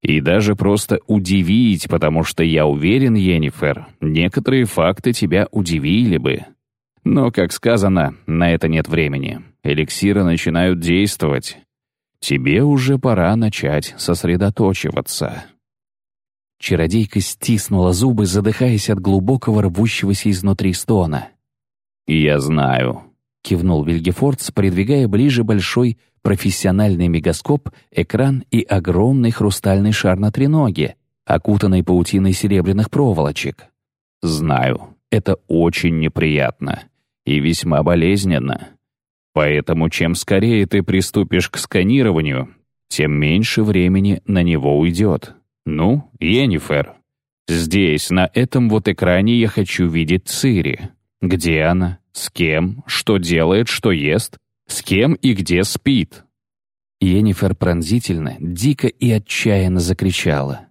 И даже просто удивить, потому что я уверен, Йеннифер, некоторые факты тебя удивили бы. Но, как сказано, на это нет времени. Эликсиры начинают действовать. Тебе уже пора начать сосредоточиваться. Чародейка стиснула зубы, задыхаясь от глубокого рвущегося изнутри стона. «Я знаю», — кивнул Вильгефордс, придвигая ближе большой профессиональный мегаскоп, экран и огромный хрустальный шар на треноге, окутанный паутиной серебряных проволочек. «Знаю, это очень неприятно и весьма болезненно. Поэтому чем скорее ты приступишь к сканированию, тем меньше времени на него уйдет. Ну, Йеннифер, здесь, на этом вот экране я хочу видеть Цири. Где она? С кем? Что делает? Что ест? С кем и где спит?» Йеннифер пронзительно, дико и отчаянно закричала.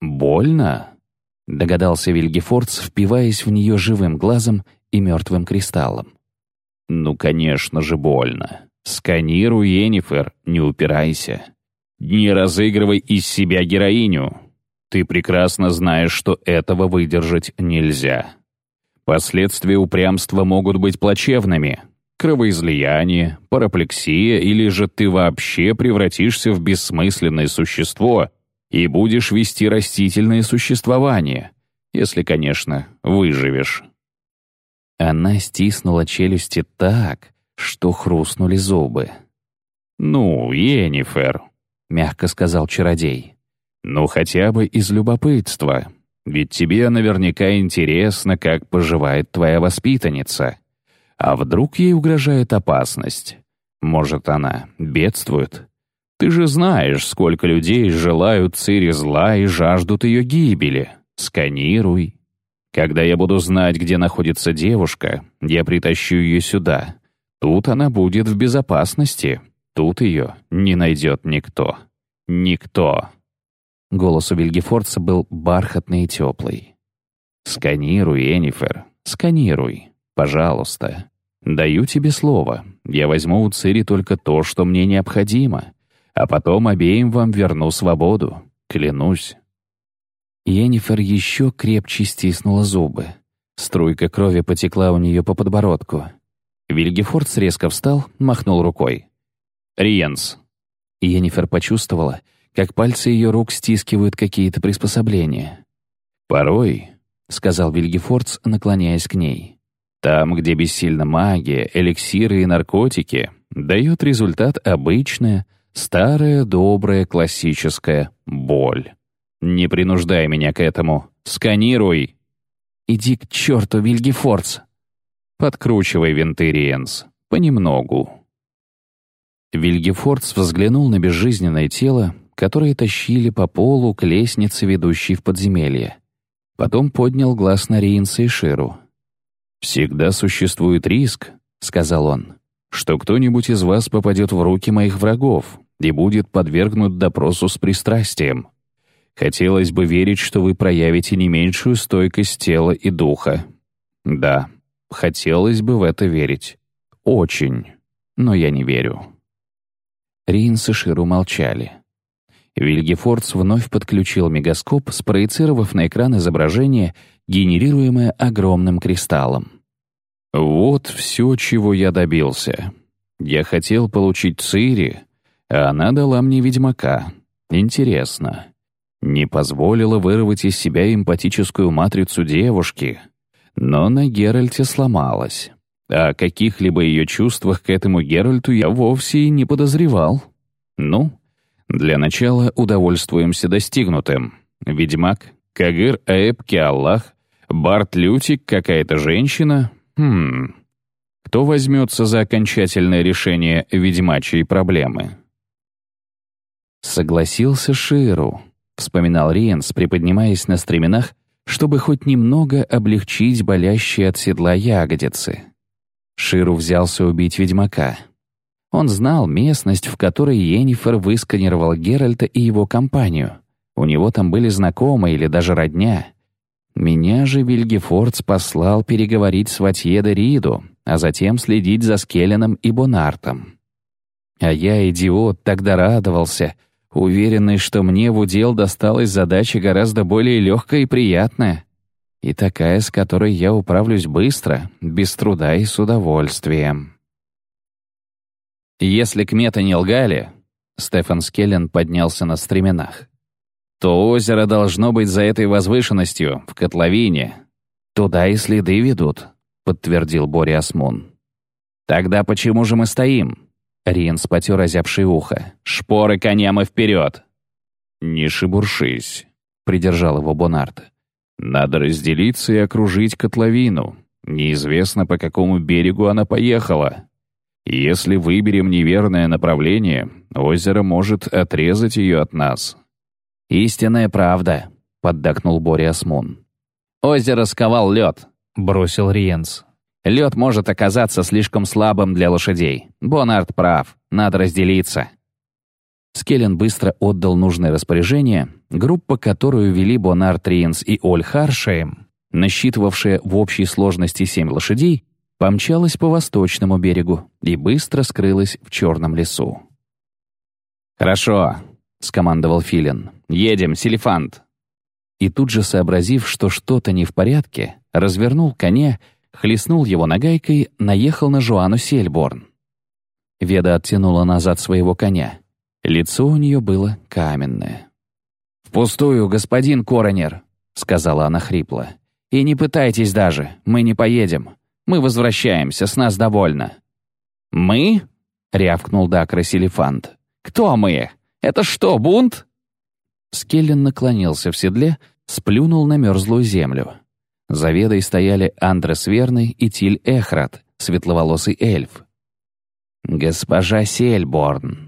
«Больно?» — догадался Вильгефордс, впиваясь в нее живым глазом и мертвым кристаллом. «Ну, конечно же, больно. Сканируй, Йеннифер, не упирайся. Не разыгрывай из себя героиню. Ты прекрасно знаешь, что этого выдержать нельзя. Последствия упрямства могут быть плачевными. Кровоизлияние, параплексия или же ты вообще превратишься в бессмысленное существо и будешь вести растительное существование, если, конечно, выживешь. Она стиснула челюсти так, что хрустнули зубы. «Ну, Енифер», — мягко сказал чародей. «Ну, хотя бы из любопытства. Ведь тебе наверняка интересно, как поживает твоя воспитанница. А вдруг ей угрожает опасность? Может, она бедствует? Ты же знаешь, сколько людей желают Цири зла и жаждут ее гибели. Сканируй. Когда я буду знать, где находится девушка, я притащу ее сюда. Тут она будет в безопасности. Тут ее не найдет никто. Никто. Голос у Вильгефорца был бархатный и теплый. «Сканируй, Энифер, сканируй, пожалуйста. Даю тебе слово. Я возьму у Цири только то, что мне необходимо, а потом обеим вам верну свободу. Клянусь». Енифер еще крепче стиснула зубы. Струйка крови потекла у нее по подбородку. Вильгефордс резко встал, махнул рукой. «Риенс». Енифер почувствовала, как пальцы ее рук стискивают какие-то приспособления. «Порой», — сказал Вильгефордс, наклоняясь к ней, «там, где бессильна магия, эликсиры и наркотики, дает результат обычная, старая, добрая, классическая боль. Не принуждай меня к этому. Сканируй!» «Иди к черту, Вильгефордс!» «Подкручивай винты, Риенс. Понемногу». Вильгефордс взглянул на безжизненное тело, которые тащили по полу к лестнице, ведущей в подземелье. Потом поднял глаз на Риенса и Ширу. «Всегда существует риск», — сказал он, «что кто-нибудь из вас попадет в руки моих врагов и будет подвергнут допросу с пристрастием. Хотелось бы верить, что вы проявите не меньшую стойкость тела и духа. Да, хотелось бы в это верить. Очень. Но я не верю». Ринс и Ширу молчали. Вильгефордс вновь подключил мегаскоп, спроецировав на экран изображение, генерируемое огромным кристаллом. «Вот все, чего я добился. Я хотел получить Цири, а она дала мне ведьмака. Интересно. Не позволила вырвать из себя эмпатическую матрицу девушки, но на Геральте сломалась. О каких-либо ее чувствах к этому Геральту я вовсе и не подозревал. Ну, для начала удовольствуемся достигнутым. Ведьмак, Кагыр Аэб Аллах, Барт Лютик, какая-то женщина. Хм. Кто возьмется за окончательное решение ведьмачьей проблемы? Согласился Ширу, вспоминал Риенс, приподнимаясь на стременах, чтобы хоть немного облегчить болящие от седла ягодицы. Ширу взялся убить ведьмака. Он знал местность, в которой Йеннифер высканировал Геральта и его компанию. У него там были знакомые или даже родня. Меня же Вильгефордс послал переговорить с Ватье де Риду, а затем следить за Скелленом и Бонартом. А я, идиот, тогда радовался, уверенный, что мне в удел досталась задача гораздо более легкая и приятная, и такая, с которой я управлюсь быстро, без труда и с удовольствием. Если кметы не лгали, Стефан Скеллен поднялся на стременах, то озеро должно быть за этой возвышенностью, в котловине. Туда и следы ведут, подтвердил Боря Асмун. Тогда почему же мы стоим? Риенс потер озябшее ухо. «Шпоры коням и вперед!» «Не шебуршись», — придержал его Бонард. «Надо разделиться и окружить котловину. Неизвестно, по какому берегу она поехала. Если выберем неверное направление, озеро может отрезать ее от нас». «Истинная правда», — поддакнул Боря Асмун. «Озеро сковал лед», — бросил Риенс. Лед может оказаться слишком слабым для лошадей. Бонард прав, надо разделиться. Скеллен быстро отдал нужное распоряжение. Группа, которую вели Бонард Триенс и Оль Харшейм, насчитывавшая в общей сложности семь лошадей, помчалась по восточному берегу и быстро скрылась в черном лесу. «Хорошо», — скомандовал Филин. «Едем, Селефант». И тут же, сообразив, что что-то не в порядке, развернул коня хлестнул его нагайкой, наехал на Жуану Сельборн. Веда оттянула назад своего коня. Лицо у нее было каменное. «Впустую, господин Коронер», — сказала она хрипло. «И не пытайтесь даже, мы не поедем. Мы возвращаемся, с нас довольно». «Мы?» — рявкнул Дакрос. «Кто мы? Это что, бунт?» Скеллен наклонился в седле, сплюнул на мерзлую землю. За ведой стояли Андрес Верный и Тиль Эхрат, светловолосый эльф. «Госпожа Сельборн», —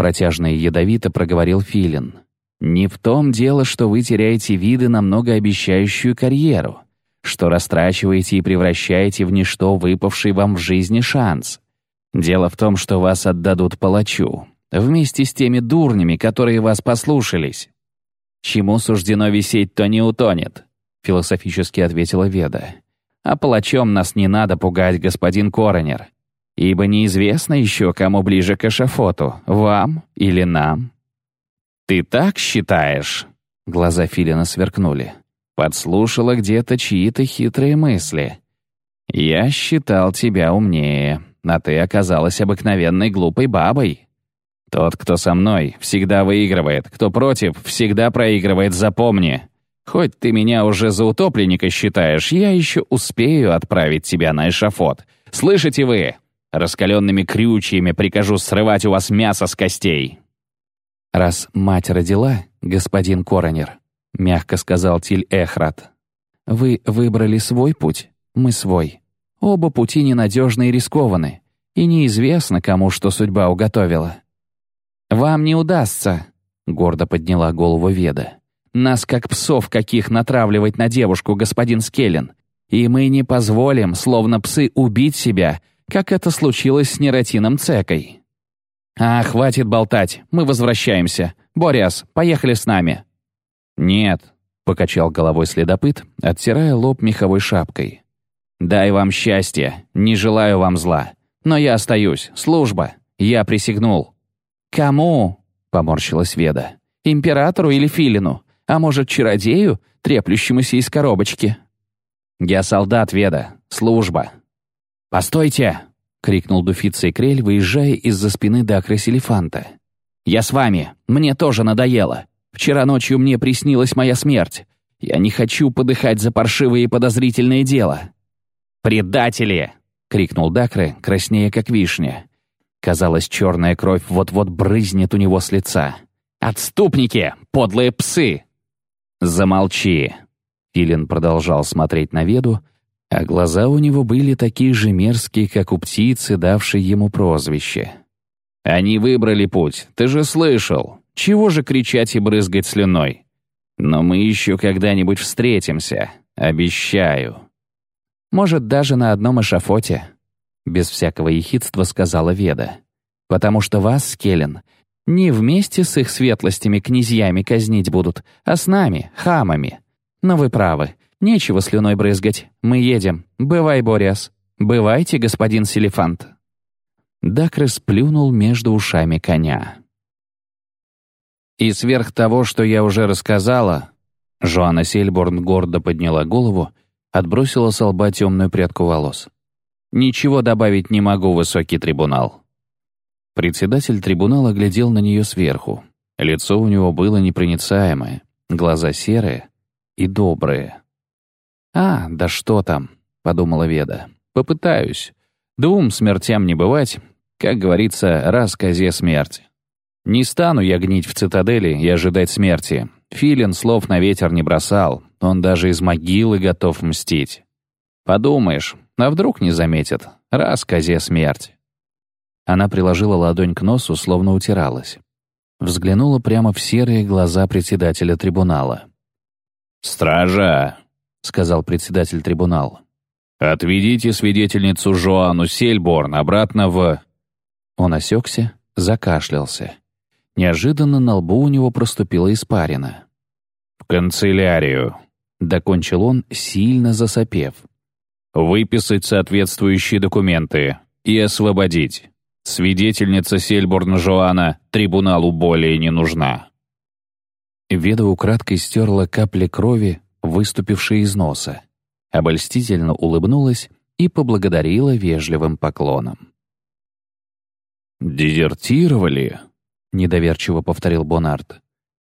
протяжно и ядовито проговорил Филин, «не в том дело, что вы теряете виды на многообещающую карьеру, что растрачиваете и превращаете в ничто выпавший вам в жизни шанс. Дело в том, что вас отдадут палачу, вместе с теми дурнями, которые вас послушались. Чему суждено висеть, то не утонет. — философически ответила Веда. «А палачом нас не надо пугать, господин Коронер, ибо неизвестно еще, кому ближе к эшафоту, вам или нам». «Ты так считаешь?» Глаза Филина сверкнули. «Подслушала где-то чьи-то хитрые мысли. Я считал тебя умнее, а ты оказалась обыкновенной глупой бабой. Тот, кто со мной, всегда выигрывает, кто против, всегда проигрывает, запомни. Хоть ты меня уже за утопленника считаешь, я еще успею отправить тебя на эшафот. Слышите вы? Раскаленными крючьями прикажу срывать у вас мясо с костей». «Раз мать родила, господин Коронер», — мягко сказал Тиль Эхрат, «вы выбрали свой путь, мы свой. Оба пути ненадежны и рискованы, и неизвестно, кому что судьба уготовила». «Вам не удастся», — гордо подняла голову Веда. Нас как псов каких натравливать на девушку, господин Скеллен. И мы не позволим, словно псы, убить себя, как это случилось с Нератином Цекой. А, хватит болтать, мы возвращаемся. Бориас, поехали с нами. Нет, покачал головой следопыт, оттирая лоб меховой шапкой. Дай вам счастье, не желаю вам зла. Но я остаюсь, служба, я присягнул. Кому? Поморщилась Веда. Императору или Филину? А может, чародею, треплющемуся из коробочки? «Я солдат, Веда. Служба». «Постойте!» — крикнул Дуфица Крель, выезжая из-за спины Дакры Селефанта. «Я с вами. Мне тоже надоело. Вчера ночью мне приснилась моя смерть. Я не хочу подыхать за паршивое и подозрительное дело». «Предатели!» — крикнул Дакры, краснея как вишня. Казалось, черная кровь вот-вот брызнет у него с лица. «Отступники! Подлые псы! «Замолчи!» Филин продолжал смотреть на Веду, а глаза у него были такие же мерзкие, как у птицы, давшей ему прозвище. «Они выбрали путь, ты же слышал. Чего же кричать и брызгать слюной? Но мы еще когда-нибудь встретимся, обещаю». «Может, даже на одном эшафоте», — без всякого ехидства сказала Веда. «Потому что вас, Скеллен, не вместе с их светлостями князьями казнить будут, а с нами, хамами. Но вы правы, Нечего слюной брызгать. Мы едем. Бывай, Бориас. Бывайте, господин Селефант». Дакрес плюнул между ушами коня. «И сверх того, что я уже рассказала...» Жоанна Сельборн гордо подняла голову, отбросила с лба темную прядку волос. «Ничего добавить не могу, высокий трибунал». Председатель трибунала глядел на нее сверху. Лицо у него было непроницаемое, глаза серые и добрые. «А, да что там», — подумала Веда. «Попытаюсь. Двум смертям не бывать. Как говорится, раз козе смерть». Не стану я гнить в цитадели и ожидать смерти. Филин слов на ветер не бросал, он даже из могилы готов мстить. Подумаешь, а вдруг не заметит, раз козе смерть. Она приложила ладонь к носу, словно утиралась. Взглянула прямо в серые глаза председателя трибунала. «Стража!» — сказал председатель трибунала. «Отведите свидетельницу Жоану Сельборн обратно в...» Он осекся, закашлялся. Неожиданно на лбу у него проступила испарина. «В канцелярию», — докончил он, сильно засопев. «Выписать соответствующие документы и освободить. Свидетельница Сельбурн Жоана трибуналу более не нужна». Веда украдкой стерла капли крови, выступившие из носа, обольстительно улыбнулась и поблагодарила вежливым поклоном. «Дезертировали?» — недоверчиво повторил Бонард.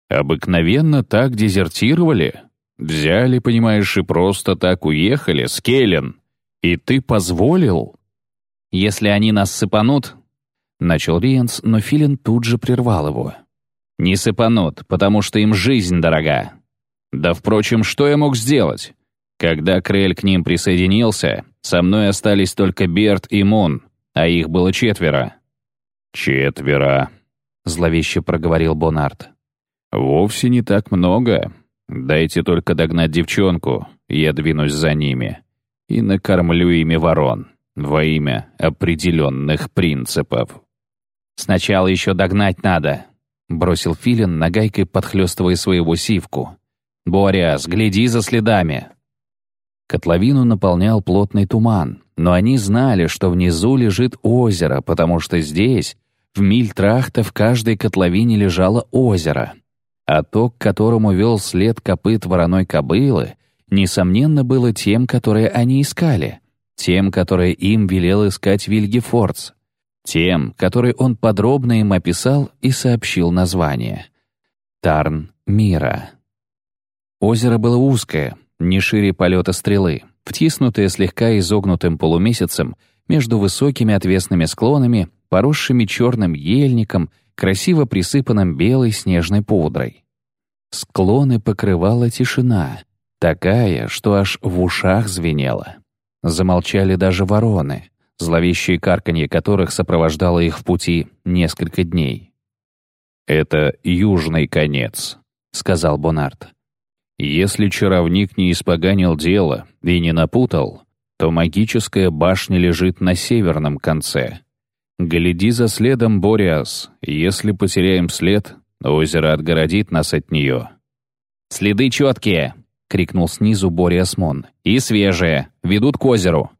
«Обыкновенно так дезертировали? Взяли, понимаешь, и просто так уехали, Скеллен. И ты позволил?» «Если они нас сыпанут...» — начал Риенс, но Филин тут же прервал его. «Не сыпанут, потому что им жизнь дорога. Да, впрочем, что я мог сделать? Когда Крель к ним присоединился, со мной остались только Берт и Мун, а их было четверо». «Четверо», — зловеще проговорил Бонард. «Вовсе не так много. Дайте только догнать девчонку, я двинусь за ними и накормлю ими ворон во имя определенных принципов». «Сначала еще догнать надо», — бросил Филин, нагайкой подхлестывая своего сивку. «Бориас, гляди за следами». Котловину наполнял плотный туман, но они знали, что внизу лежит озеро, потому что здесь, в миль-трахта в каждой котловине лежало озеро, а то, к которому вел след копыт вороной кобылы, несомненно, было тем, которое они искали, тем, которое им велел искать Вильгефордс, тем, который он подробно им описал и сообщил название. Тарн Мира. Озеро было узкое, не шире полета стрелы, втиснутое слегка изогнутым полумесяцем между высокими отвесными склонами поросшими черным ельником, красиво присыпанным белой снежной пудрой. Склоны покрывала тишина, такая, что аж в ушах звенело. Замолчали даже вороны, зловещее карканье которых сопровождало их в пути несколько дней. «Это южный конец», — сказал Бонард. «Если чаровник не испоганил дело и не напутал, то магическая башня лежит на северном конце, «Гляди за следом, Бориас. Если потеряем след, озеро отгородит нас от нее». «Следы четкие!» — крикнул снизу Бориас Мон. «И свежие. Ведут к озеру».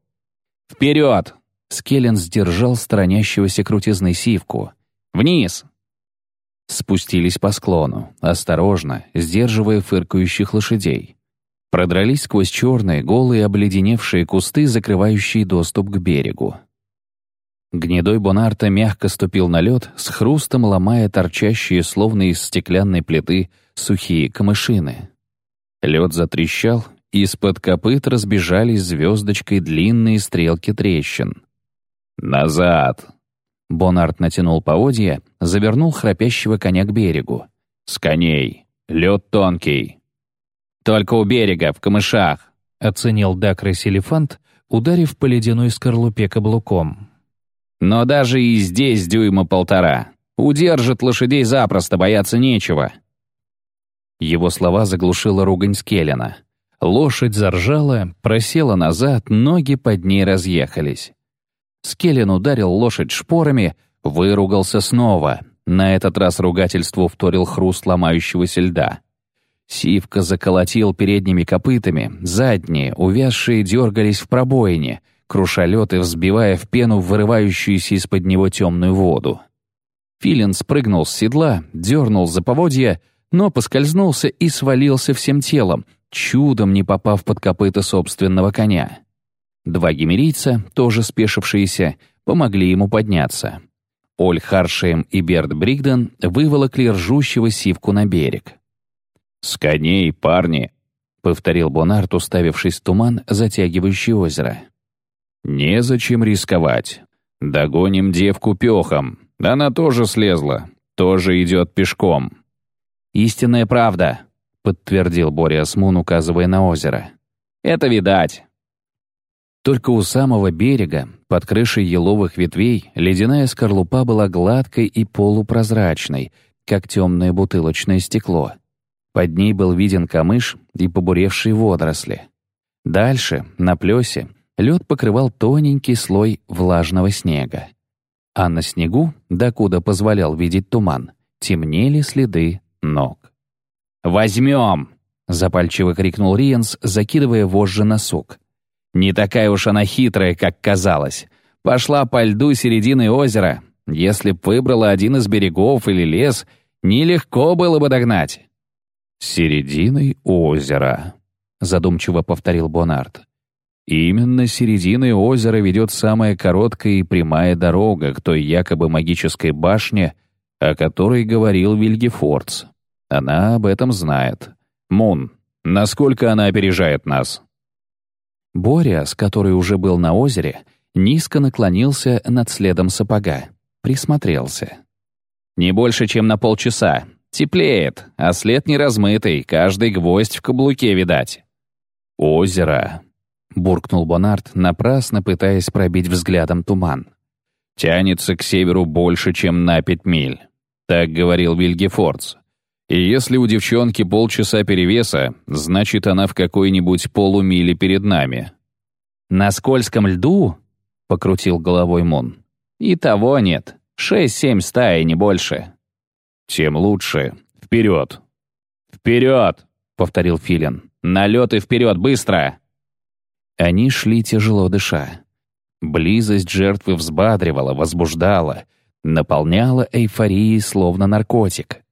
«Вперед!» — Скеллен сдержал сторонящегося крутизны сивку. «Вниз!» Спустились по склону, осторожно, сдерживая фыркающих лошадей. Продрались сквозь черные, голые, обледеневшие кусты, закрывающие доступ к берегу. Гнедой Бонарта мягко ступил на лед, с хрустом ломая торчащие, словно из стеклянной плиты, сухие камышины. Лед затрещал, из-под копыт разбежались звездочкой длинные стрелки трещин. «Назад!» Бонарт натянул поводья, завернул храпящего коня к берегу. «С коней! Лед тонкий!» «Только у берега, в камышах!» — оценил Дакрес Элефант, ударив по ледяной скорлупе каблуком. Но даже и здесь дюйма полтора. Удержит лошадей запросто, бояться нечего. Его слова заглушила ругань Скеллена. Лошадь заржала, просела назад, ноги под ней разъехались. Скеллен ударил лошадь шпорами, выругался снова. На этот раз ругательству вторил хруст ломающегося льда. Сивка заколотил передними копытами, задние, увязшие, дергались в пробоине, круша лед и взбивая в пену вырывающуюся из-под него темную воду. Филин спрыгнул с седла, дернул за поводья, но поскользнулся и свалился всем телом, чудом не попав под копыта собственного коня. Два гемерийца, тоже спешившиеся, помогли ему подняться. Оль Харшем и Берт Бригден выволокли ржущего сивку на берег. «С коней, парни!» — повторил Бонарт, уставившись в туман, затягивающий озеро. «Незачем рисковать. Догоним девку пехом. Она тоже слезла, тоже идет пешком». «Истинная правда», — подтвердил Боря Смун, указывая на озеро. «Это видать». Только у самого берега, под крышей еловых ветвей, ледяная скорлупа была гладкой и полупрозрачной, как темное бутылочное стекло. Под ней был виден камыш и побуревшие водоросли. Дальше, на плесе, лед покрывал тоненький слой влажного снега. А на снегу, докуда позволял видеть туман, темнели следы ног. «Возьмем!» — запальчиво крикнул Риенс, закидывая вожжи на сук. «Не такая уж она хитрая, как казалось. Пошла по льду середины озера. Если б выбрала один из берегов или лес, нелегко было бы догнать». «Серединой озера», — задумчиво повторил Бонард. «Именно серединой озера ведет самая короткая и прямая дорога к той якобы магической башне, о которой говорил Вильгефордс. Она об этом знает. Мун, насколько она опережает нас?» Бориас, который уже был на озере, низко наклонился над следом сапога, присмотрелся. «Не больше, чем на полчаса. Теплеет, а след не размытый, каждый гвоздь в каблуке видать. «Озеро», — буркнул Бонарт, напрасно пытаясь пробить взглядом туман. «Тянется к северу больше, чем на пять миль», — так говорил Вильгефордс. «И если у девчонки полчаса перевеса, значит, она в какой-нибудь полумиле перед нами». «На скользком льду?» — покрутил головой Мон. «И того нет. Шесть-семь стаи, не больше. «Тем лучше. Вперед!» «Вперед!» — повторил Филин. «Налет и вперед, быстро!» Они шли тяжело дыша. Близость жертвы взбадривала, возбуждала, наполняла эйфорией словно наркотик.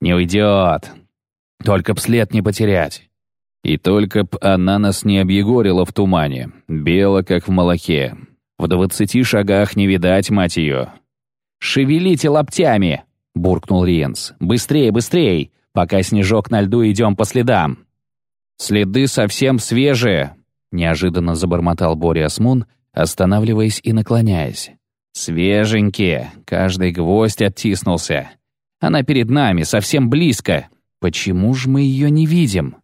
«Не уйдет! Только б след не потерять!» И только б она нас не объегорила в тумане, бело, как в молоке. В двадцати шагах не видать, мать ее. «Шевелите лоптями!» — буркнул Риенс. «Быстрее, быстрее! Пока снежок на льду, идем по следам!» «Следы совсем свежие!» — неожиданно забормотал Боря Асмун, останавливаясь и наклоняясь. «Свеженькие! Каждый гвоздь оттиснулся! Она перед нами, совсем близко! Почему же мы ее не видим?»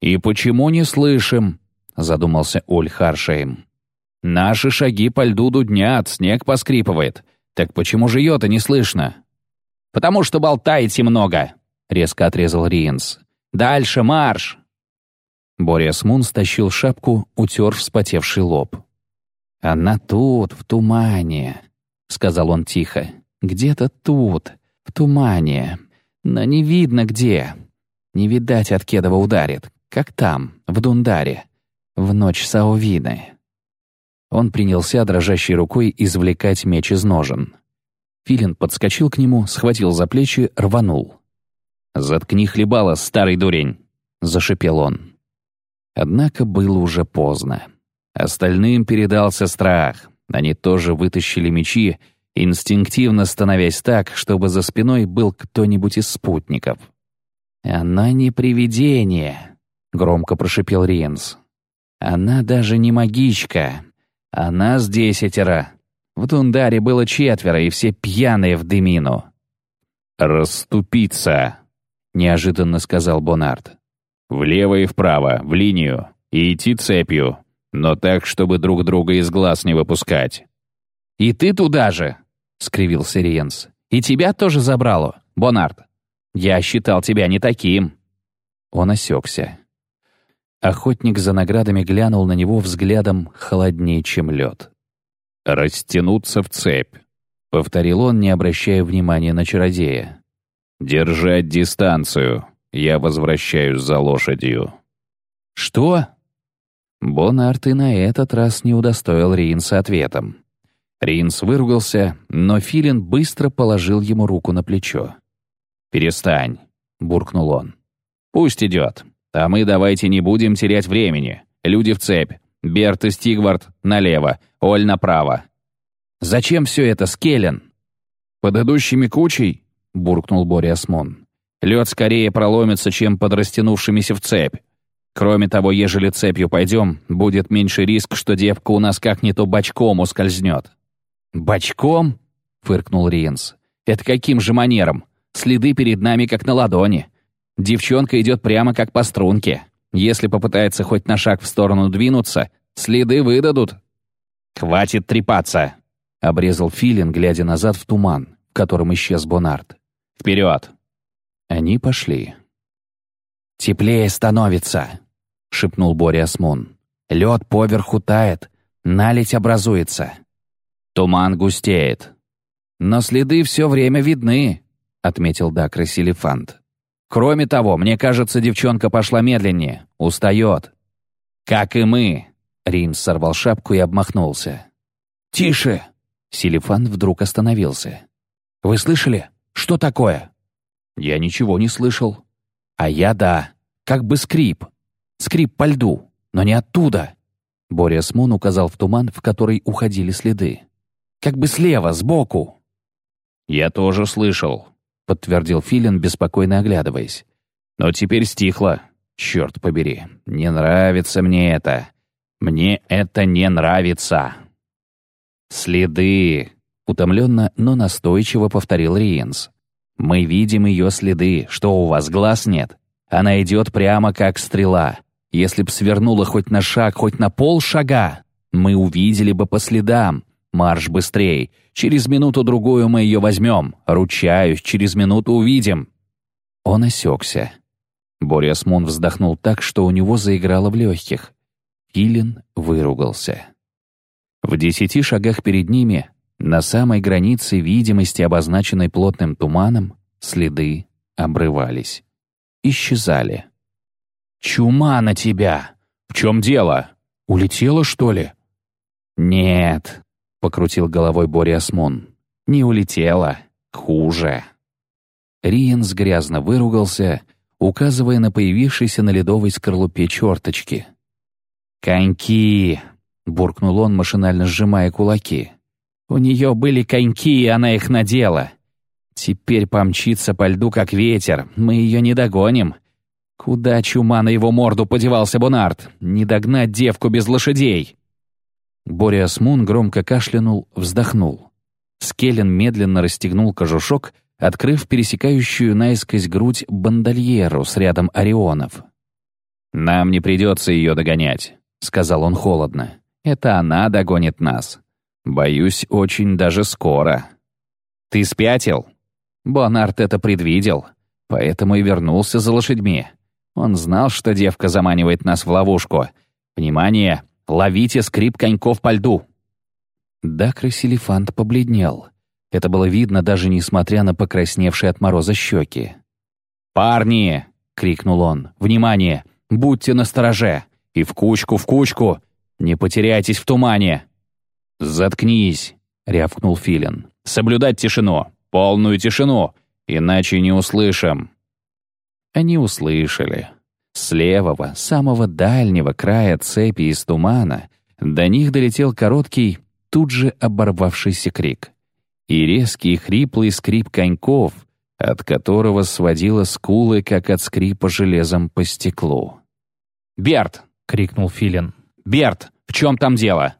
«И почему не слышим?» — задумался Оль Харшейм. «Наши шаги по льду дуднят, снег поскрипывает. Так почему же ее-то не слышно?» «Потому что болтаете много», — резко отрезал Риенс. «Дальше марш!» Борис Мун стащил шапку, утер вспотевший лоб. «Она тут, в тумане», — сказал он тихо. «Где-то тут, в тумане. Но не видно где. Не видать, от Кедова ударит. Как там, в Дундаре, в ночь Саувины». Он принялся дрожащей рукой извлекать меч из ножен. Филин подскочил к нему, схватил за плечи, рванул. «Заткни хлебало, старый дурень!» — зашипел он. Однако было уже поздно. Остальным передался страх. Они тоже вытащили мечи, инстинктивно становясь так, чтобы за спиной был кто-нибудь из спутников. «Она не привидение», — громко прошипел Риенс. «Она даже не магичка. Она с десятеро, в Дундаре было четверо, и все пьяные в дымину. «Расступиться!» — неожиданно сказал Бонард. «Влево и вправо, в линию, и идти цепью, но так, чтобы друг друга из глаз не выпускать». «И ты туда же!» — скривился Риенс. «И тебя тоже забрало, Бонард. Я считал тебя не таким». Он осекся. Охотник за наградами глянул на него взглядом холоднее, чем лед. «Растянуться в цепь», — повторил он, не обращая внимания на чародея. «Держать дистанцию. я возвращаюсь за лошадью». «Что?» Бонарт и на этот раз не удостоил Ринса ответом. Ринс выругался, но Филин быстро положил ему руку на плечо. «Перестань», — буркнул он. «Пусть идет. А мы давайте не будем терять времени. Люди в цепь. Берт и Стигвард налево, Оль направо. Зачем все это, Скеллен?» «Под идущими кучей?» — буркнул Бориасмон. «Лед скорее проломится, чем под растянувшимися в цепь. Кроме того, ежели цепью пойдем, будет меньше риск, что девка у нас как не то бочком ускользнет». «Бочком?» — фыркнул Риенс. «Это каким же манером? Следы перед нами как на ладони. Девчонка идет прямо как по струнке. Если попытается хоть на шаг в сторону двинуться, следы выдадут». «Хватит трепаться!» — обрезал Филин, глядя назад в туман, в котором исчез Бонард. «Вперед!» Они пошли. «Теплее становится!» — шепнул Боря Осмон. «Лед поверху тает, наледь образуется. Туман густеет. Но следы все время видны», — отметил Дакрос Элефант. «Кроме того, мне кажется, девчонка пошла медленнее, устает». «Как и мы», — Ринс сорвал шапку и обмахнулся. «Тише!» — Селифан вдруг остановился. «Вы слышали? Что такое?» «Я ничего не слышал». «А я да. Как бы скрип. Скрип по льду, но не оттуда». Боря Смун указал в туман, в который уходили следы. «Как бы слева, сбоку». «Я тоже слышал», — подтвердил Филин, беспокойно оглядываясь. «Но теперь стихло. Черт побери, не нравится мне это. Мне это не нравится». «Следы», — утомленно, но настойчиво повторил Риенс. «Мы видим ее следы. Что, у вас глаз нет? Она идет прямо как стрела. Если б свернула хоть на шаг, хоть на полшага, мы увидели бы по следам. Марш быстрей. Через минуту-другую мы ее возьмем. Ручаюсь, через минуту увидим». Он осекся. Боря Смун вздохнул так, что у него заиграло в легких. Филин выругался. В десяти шагах перед ними, на самой границе видимости, обозначенной плотным туманом, следы обрывались. Исчезали. «Чума на тебя! В чем дело? Улетела, что ли?» «Нет», — покрутил головой Бориасмон. «Не улетела. Хуже». Риенс грязно выругался, указывая на появившиеся на ледовой скорлупе черточки. «Коньки!» — буркнул он, машинально сжимая кулаки. «У нее были коньки, и она их надела. Теперь помчится по льду, как ветер. Мы ее не догоним. Куда чума на его морду подевался Бонард? Не догнать девку без лошадей!» Бориас Мун громко кашлянул, вздохнул. Скеллен медленно расстегнул кожушок, открыв пересекающую наискось грудь бандольеру с рядом орионов. «Нам не придется ее догонять», — сказал он холодно. «Это она догонит нас. Боюсь, очень даже скоро». «Ты спятил?» Бонарт это предвидел, поэтому и вернулся за лошадьми. Он знал, что девка заманивает нас в ловушку. «Внимание! Ловите скрип коньков по льду!» Дакрос Элефант побледнел. Это было видно даже несмотря на покрасневшие от мороза щеки. «Парни!» — крикнул он. «Внимание! Будьте настороже! И в кучку, в кучку! Не потеряйтесь в тумане!» «Заткнись!» — рявкнул Филин. «Соблюдать тишину! Полную тишину! Иначе не услышим!» Они услышали. С левого, самого дальнего края цепи из тумана до них долетел короткий, тут же оборвавшийся крик. И резкий хриплый скрип коньков, от которого сводило скулы, как от скрипа железом по стеклу. «Берт!» — крикнул Филин. «Берт, в чем там дело?»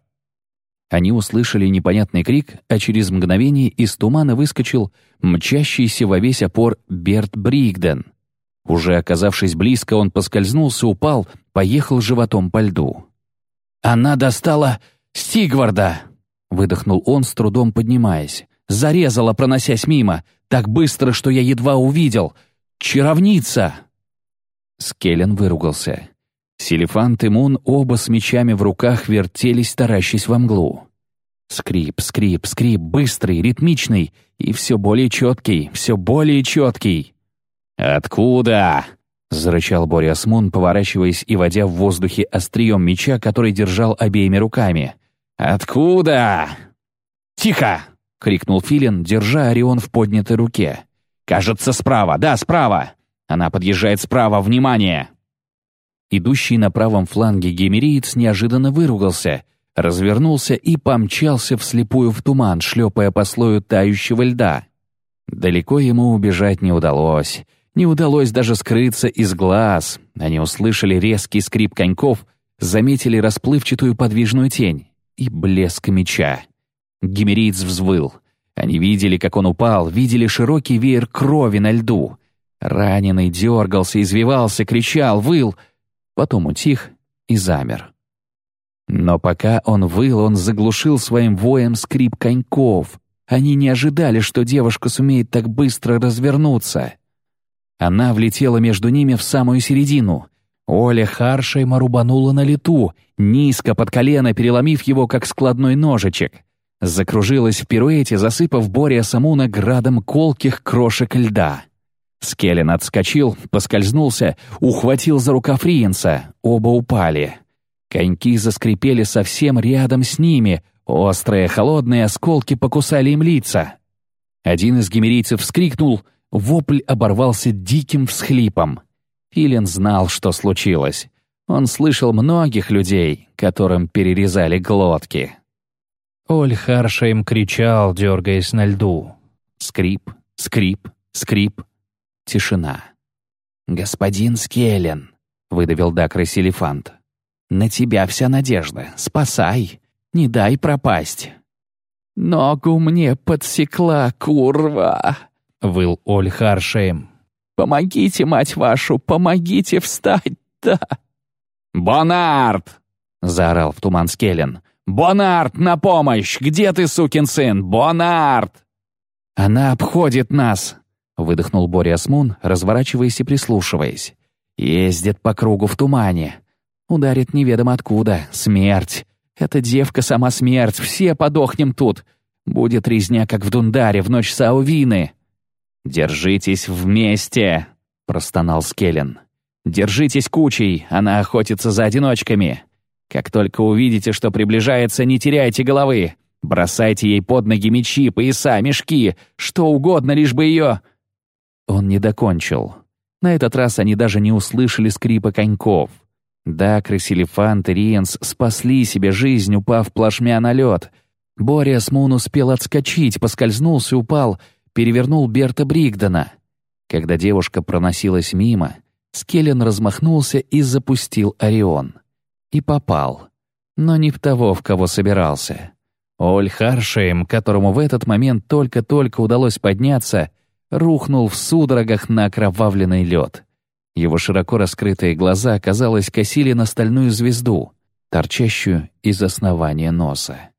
Они услышали непонятный крик, а через мгновение из тумана выскочил мчащийся во весь опор Берт Бригден — уже оказавшись близко, он поскользнулся, упал, поехал животом по льду. «Она достала Стигварда!» — выдохнул он, с трудом поднимаясь. «Зарезала, проносясь мимо, так быстро, что я едва увидел. Чаровница!» Скеллен выругался. Селефант и Мун оба с мечами в руках вертелись, таращась во мглу. Скрип, скрип, скрип, быстрый, ритмичный и все более четкий, все более четкий. «Откуда?» — зарычал Бориас Мун, поворачиваясь и водя в воздухе острием меча, который держал обеими руками. «Откуда?» «Тихо!» — крикнул Филин, держа Орион в поднятой руке. «Кажется, справа, да, справа! Она подъезжает справа, внимание!» Идущий на правом фланге гемериец неожиданно выругался, развернулся и помчался вслепую в туман, шлепая по слою тающего льда. Далеко ему убежать не удалось. Не удалось даже скрыться из глаз. Они услышали резкий скрип коньков, заметили расплывчатую подвижную тень и блеск меча. Гимериец взвыл. Они видели, как он упал, видели широкий веер крови на льду. Раненый дергался, извивался, кричал, выл, потом утих и замер. Но пока он выл, он заглушил своим воем скрип коньков. Они не ожидали, что девушка сумеет так быстро развернуться. Она влетела между ними в самую середину. Оля Харшейма рубанула на лету, низко под колено переломив его, как складной ножичек. Закружилась в пируэте, засыпав Боря Самуна градом колких крошек льда. Скеллен отскочил, поскользнулся, ухватил за рукав Риенса. Оба упали. Коньки заскрипели совсем рядом с ними, острые холодные осколки покусали им лица. Один из гемерийцев вскрикнул, вопль оборвался диким всхлипом. Филин знал, что случилось. Он слышал многих людей, которым перерезали глотки. Оль Харшейм кричал, дергаясь на льду. Скрип, скрип, скрип. Тишина. «Господин Скеллен», — выдавил Дакры Селефант. На тебя вся надежда. Спасай. Не дай пропасть». «Ногу мне подсекла, курва!» — выл Оль Харшейм. «Помогите, мать вашу, помогите встать-то!» «Бонард!» — заорал в туман Скеллен. «Бонард, на помощь! Где ты, сукин сын? Бонард!» «Она обходит нас!» — выдохнул Бориас Мун, разворачиваясь и прислушиваясь. «Ездит по кругу в тумане. Ударит неведомо откуда. Смерть. Эта девка сама смерть. Все подохнем тут. Будет резня, как в Дундаре в ночь Саувины. «Держитесь вместе!» — простонал Скеллен. «Держитесь кучей, она охотится за одиночками. Как только увидите, что приближается, не теряйте головы. Бросайте ей под ноги мечи, пояса, мешки, что угодно, лишь бы ее...» Он не докончил. На этот раз они даже не услышали скрипа коньков. Да, Крысилифант и Риенс спасли себе жизнь, упав плашмя на лед. Боря Смун успел отскочить, поскользнулся, упал, перевернул Берта Бригдена. Когда девушка проносилась мимо, Скеллен размахнулся и запустил Орион. И попал. Но не в того, в кого собирался. Оль Харшейм, которому в этот момент только-только удалось подняться, рухнул в судорогах на окровавленный лед. Его широко раскрытые глаза, казалось, косили на стальную звезду, торчащую из основания носа.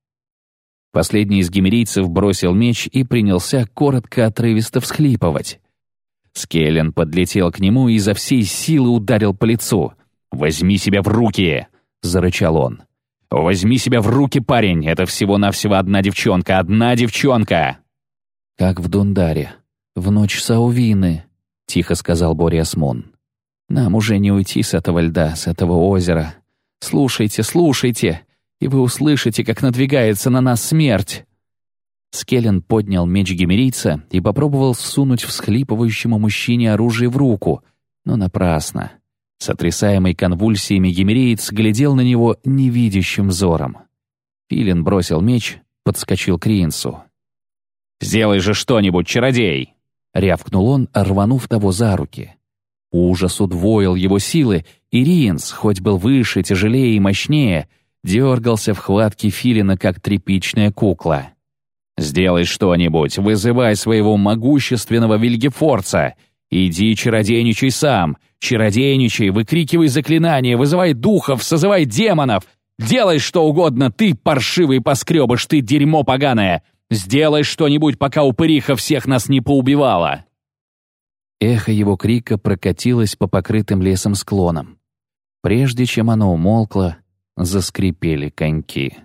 Последний из гимерийцев бросил меч и принялся коротко отрывисто всхлипывать. Скеллен подлетел к нему и изо всей силы ударил по лицу. «Возьми себя в руки!» — зарычал он. «Возьми себя в руки, парень! Это всего-навсего одна девчонка! Одна девчонка!» «Как в Дундаре, в ночь Саувины», — тихо сказал Бориасмон. Нам уже не уйти с этого льда, с этого озера. Слушайте, слушайте, и вы услышите, как надвигается на нас смерть». Скеллен поднял меч гемерийца и попробовал всунуть всхлипывающему мужчине оружие в руку, но напрасно. Сотрясаемый конвульсиями гемереец глядел на него невидящим взором. Филин бросил меч, подскочил к Ринсу. «Сделай же что-нибудь, чародей!» — рявкнул он, рванув того за руки. Ужас удвоил его силы, и Риенс, хоть был выше, тяжелее и мощнее, дергался в хватке Филина, как тряпичная кукла. «Сделай что-нибудь, вызывай своего могущественного Вильгефорца! Иди чародейничай сам! Чародейничай, выкрикивай заклинания, вызывай духов, созывай демонов! Делай что угодно, ты паршивый поскребыш, ты дерьмо поганое! Сделай что-нибудь, пока упыриха всех нас не поубивала!» Эхо его крика прокатилось по покрытым лесом склонам. Прежде чем оно умолкло, заскрипели коньки.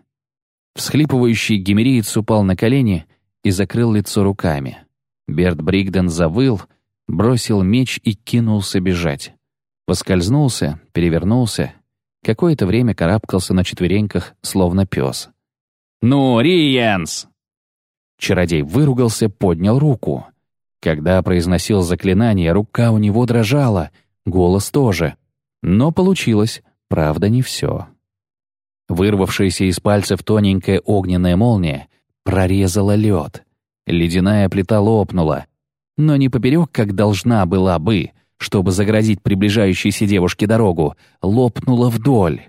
Всхлипывающий гемериец упал на колени и закрыл лицо руками. Берт Бригден завыл, бросил меч и кинулся бежать. Поскользнулся, перевернулся. Какое-то время карабкался на четвереньках, словно пес. «Ну, Риенс!» Чародей выругался, поднял руку. Когда произносил заклинание, рука у него дрожала, голос тоже. Но получилось, правда, не все. Вырвавшаяся из пальцев тоненькая огненная молния прорезала лед. Ледяная плита лопнула, но не поперек, как должна была бы, чтобы заградить приближающейся девушке дорогу, лопнула вдоль.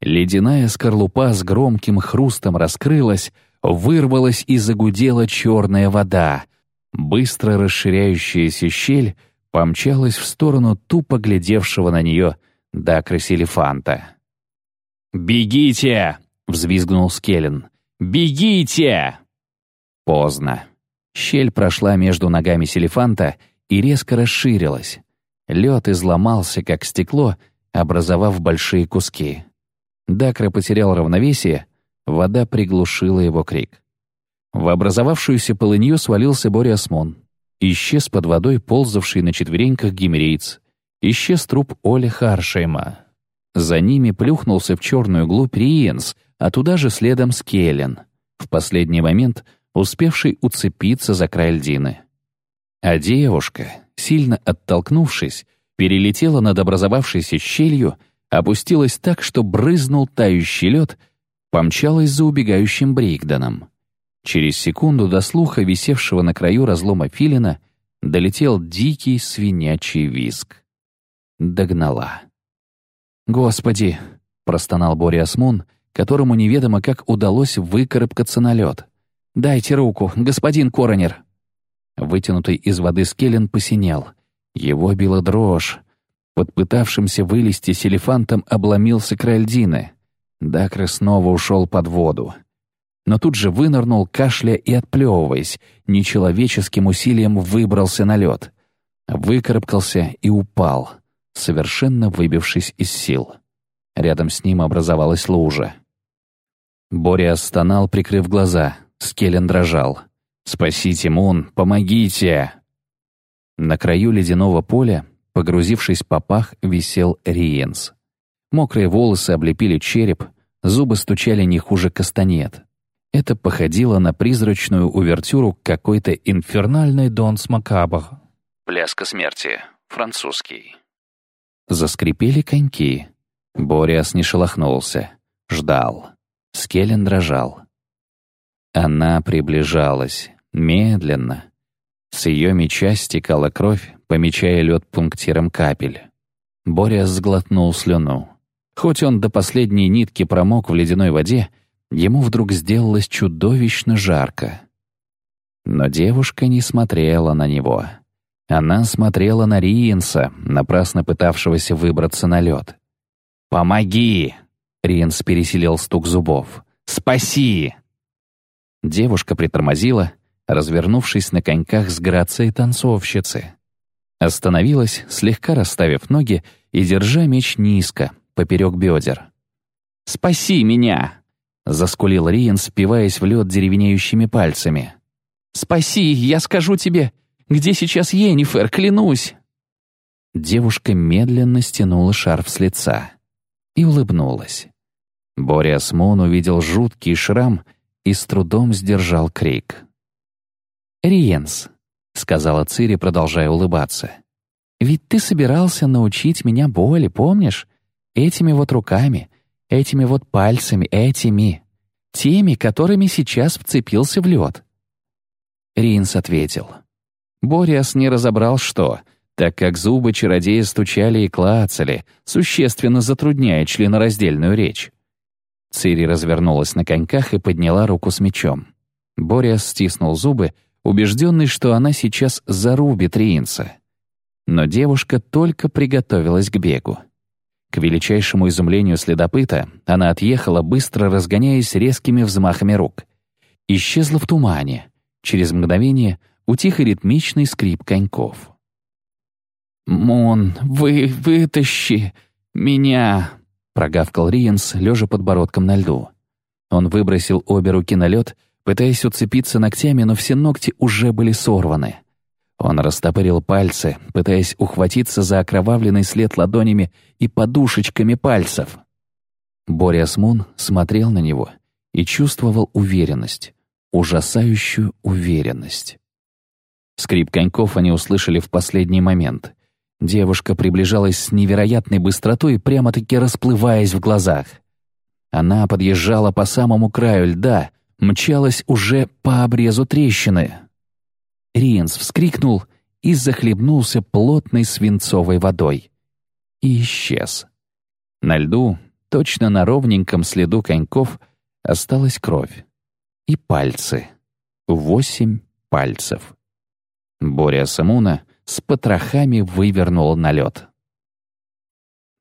Ледяная скорлупа с громким хрустом раскрылась, вырвалась и загудела черная вода. Быстро расширяющаяся щель помчалась в сторону тупо глядевшего на нее Дакрос Элефанта. «Бегите!» — взвизгнул Скеллен. «Бегите!» Поздно. Щель прошла между ногами Селефанта и резко расширилась. Лед изломался, как стекло, образовав большие куски. Дакра потерял равновесие, вода приглушила его крик. В образовавшуюся полынью свалился Бориасмон. Исчез под водой ползавший на четвереньках гимерейц. Исчез труп Оли Харшейма. За ними плюхнулся в черную глубь Риенс, а туда же следом Скеллен. В последний момент — успевший уцепиться за край льдины. А девушка, сильно оттолкнувшись, перелетела над образовавшейся щелью, опустилась так, что брызнул тающий лед, помчалась за убегающим Бригданом. Через секунду до слуха, висевшего на краю разлома филина, долетел дикий свинячий визг. Догнала. «Господи!» — простонал Бориасмун, которому неведомо как удалось выкарабкаться на лед. «Дайте руку, господин Коронер!» Вытянутый из воды скелен посинел. Его била дрожь. Под пытавшимся вылезти селефантом обломился край льдины. Дакры снова ушел под воду. Но тут же вынырнул, кашля и отплевываясь, нечеловеческим усилием выбрался на лед. Выкарабкался и упал, совершенно выбившись из сил. Рядом с ним образовалась лужа. Боря стонал, прикрыв глаза. Скелен дрожал. «Спасите, Мун, помогите!» На краю ледяного поля, погрузившись по пах, висел Риенс. Мокрые волосы облепили череп, зубы стучали не хуже кастанет. Это походило на призрачную увертюру какой-то инфернальной донс макабр. Пляска смерти. Французский. Заскрипели коньки. Бориас не шелохнулся. Ждал. Скелен дрожал. Она приближалась, медленно. С ее меча стекала кровь, помечая лед пунктиром капель. Боря сглотнул слюну. Хоть он до последней нитки промок в ледяной воде, ему вдруг сделалось чудовищно жарко. Но девушка не смотрела на него. Она смотрела на Риенса, напрасно пытавшегося выбраться на лед. «Помоги!» — Риенс переселил стук зубов. «Спаси!» Девушка притормозила, развернувшись на коньках с грацией танцовщицы. Остановилась, слегка расставив ноги и держа меч низко, поперек бедер. «Спаси меня!» — заскулил Риен, спиваясь в лед деревенеющими пальцами. «Спаси, я скажу тебе, где сейчас Енифер, клянусь!» Девушка медленно стянула шарф с лица и улыбнулась. Бориас Мун увидел жуткий шрам — и с трудом сдержал крик. «Риенс», — сказала Цири, продолжая улыбаться, «ведь ты собирался научить меня боли, помнишь? Этими вот руками, этими вот пальцами, этими, теми, которыми сейчас вцепился в лед». Риенс ответил. Бориас не разобрал, что, так как зубы чародея стучали и клацали, существенно затрудняя членораздельную речь. Цири развернулась на коньках и подняла руку с мечом. Боря стиснул зубы, убежденный, что она сейчас зарубит Риинца. Но девушка только приготовилась к бегу. К величайшему изумлению следопыта она отъехала, быстро разгоняясь резкими взмахами рук. Исчезла в тумане. Через мгновение утих и ритмичный скрип коньков. «Мон, вы вытащи меня!» Прогавкал Риенс, лежа подбородком на льду. Он выбросил обе руки на лед, пытаясь уцепиться ногтями, но все ногти уже были сорваны. Он растопырил пальцы, пытаясь ухватиться за окровавленный след ладонями и подушечками пальцев. Бориас Мун смотрел на него и чувствовал уверенность, ужасающую уверенность. Скрип коньков они услышали в последний момент. Девушка приближалась с невероятной быстротой, прямо-таки расплываясь в глазах. Она подъезжала по самому краю льда, мчалась уже по обрезу трещины. Риенс вскрикнул и захлебнулся плотной свинцовой водой. И исчез. На льду, точно на ровненьком следу коньков, осталась кровь. И пальцы. Восемь пальцев. Боря Самуна с потрохами вывернул на лед.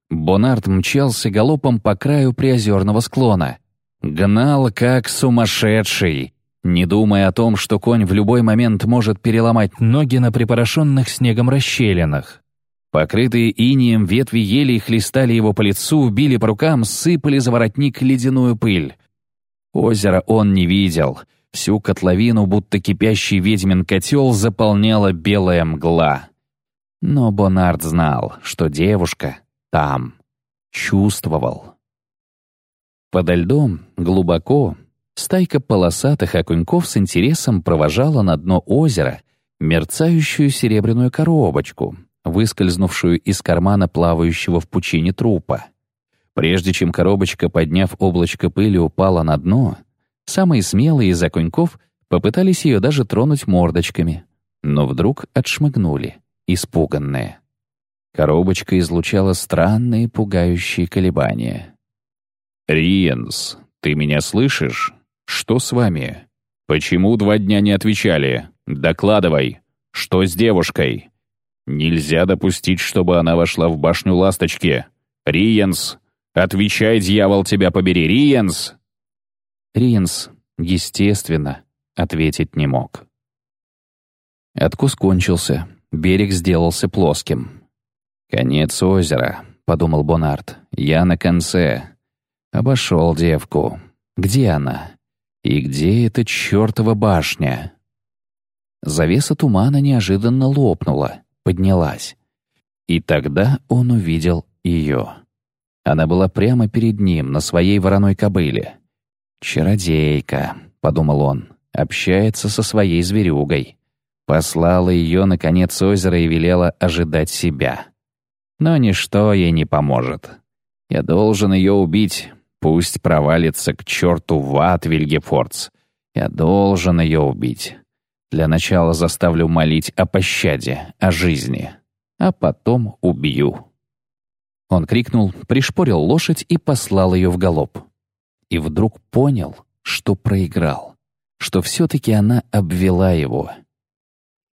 Бонард мчался галопом по краю приозерного склона. Гнал как сумасшедший, не думая о том, что конь в любой момент может переломать ноги на припорошенных снегом расщелинах. Покрытые инием ветви елей хлестали его по лицу, били по рукам, сыпали за воротник ледяную пыль. Озеро он не видел. Всю котловину, будто кипящий ведьмин котел, заполняла белая мгла. Но Бонард знал, что девушка там, чувствовал. Подо льдом, глубоко, Стайка полосатых окуньков с интересом провожала на дно озера мерцающую серебряную коробочку, выскользнувшую из кармана плавающего в пучине трупа. Прежде чем коробочка, подняв облачко пыли, упала на дно, самые смелые из окуньков попытались ее даже тронуть мордочками, но вдруг отшмыгнули, испуганные. Коробочка излучала странные пугающие колебания. «Риенс, ты меня слышишь?» «Что с вами? Почему два дня не отвечали? Докладывай. Что с девушкой? Нельзя допустить, чтобы она вошла в башню ласточки. Риенс! Отвечай, дьявол, тебя побери, Риенс!» Риенс, естественно, ответить не мог. Откус кончился, берег сделался плоским. «Конец озера», — подумал Бонард. «Я на конце. Обошел девку. Где она? И где эта чертова башня? Завеса тумана неожиданно лопнула, поднялась. И тогда он увидел ее. Она была прямо перед ним, на своей вороной кобыле. «Чародейка», — подумал он, — общается со своей зверюгой. Послала ее на конец озера и велела ожидать себя. Но ничто ей не поможет. Я должен ее убить, Пусть провалится к черту в ад Вильгефордс. Я должен ее убить. Для начала заставлю молить о пощаде, о жизни. А потом убью». Он крикнул, пришпорил лошадь и послал ее в галоп. И вдруг понял, что проиграл, что все-таки она обвела его.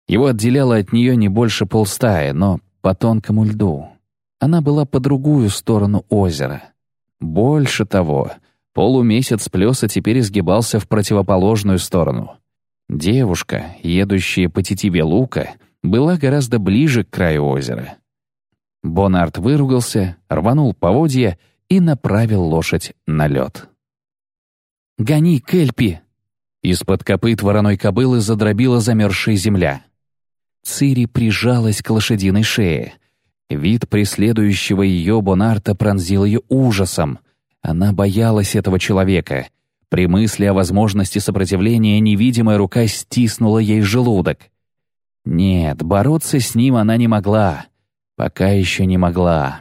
Его отделяло от нее не больше полстаи, но по тонкому льду. Она была по другую сторону озера. Больше того, полумесяц плеса теперь изгибался в противоположную сторону. Девушка, едущая по тетиве лука, была гораздо ближе к краю озера. Бонарт выругался, рванул поводья и направил лошадь на лед. «Гони, Кельпи!» Из-под копыт вороной кобылы задробила замерзшая земля. Цири прижалась к лошадиной шее — Вид преследующего ее Бонарта пронзил ее ужасом. Она боялась этого человека. При мысли о возможности сопротивления невидимая рука стиснула ей желудок. Нет, бороться с ним она не могла. Пока еще не могла.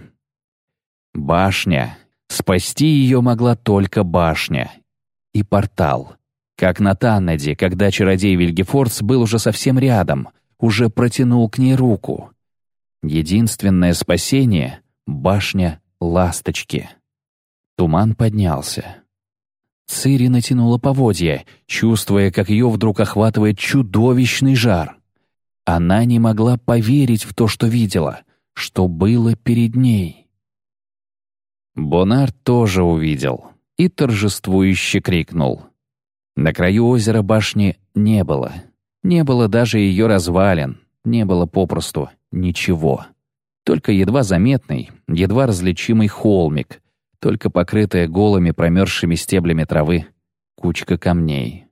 Башня. Спасти ее могла только башня. И портал. Как на Таннеде, когда чародей Вильгефордс был уже совсем рядом, уже протянул к ней руку. Единственное спасение — башня ласточки. Туман поднялся. Цири натянула поводья, чувствуя, как ее вдруг охватывает чудовищный жар. Она не могла поверить в то, что видела, что было перед ней. Бонар тоже увидел и торжествующе крикнул. На краю озера башни не было. Не было даже ее развалин, не было попросту ничего. Только едва заметный, едва различимый холмик, только покрытая голыми промерзшими стеблями травы, кучка камней.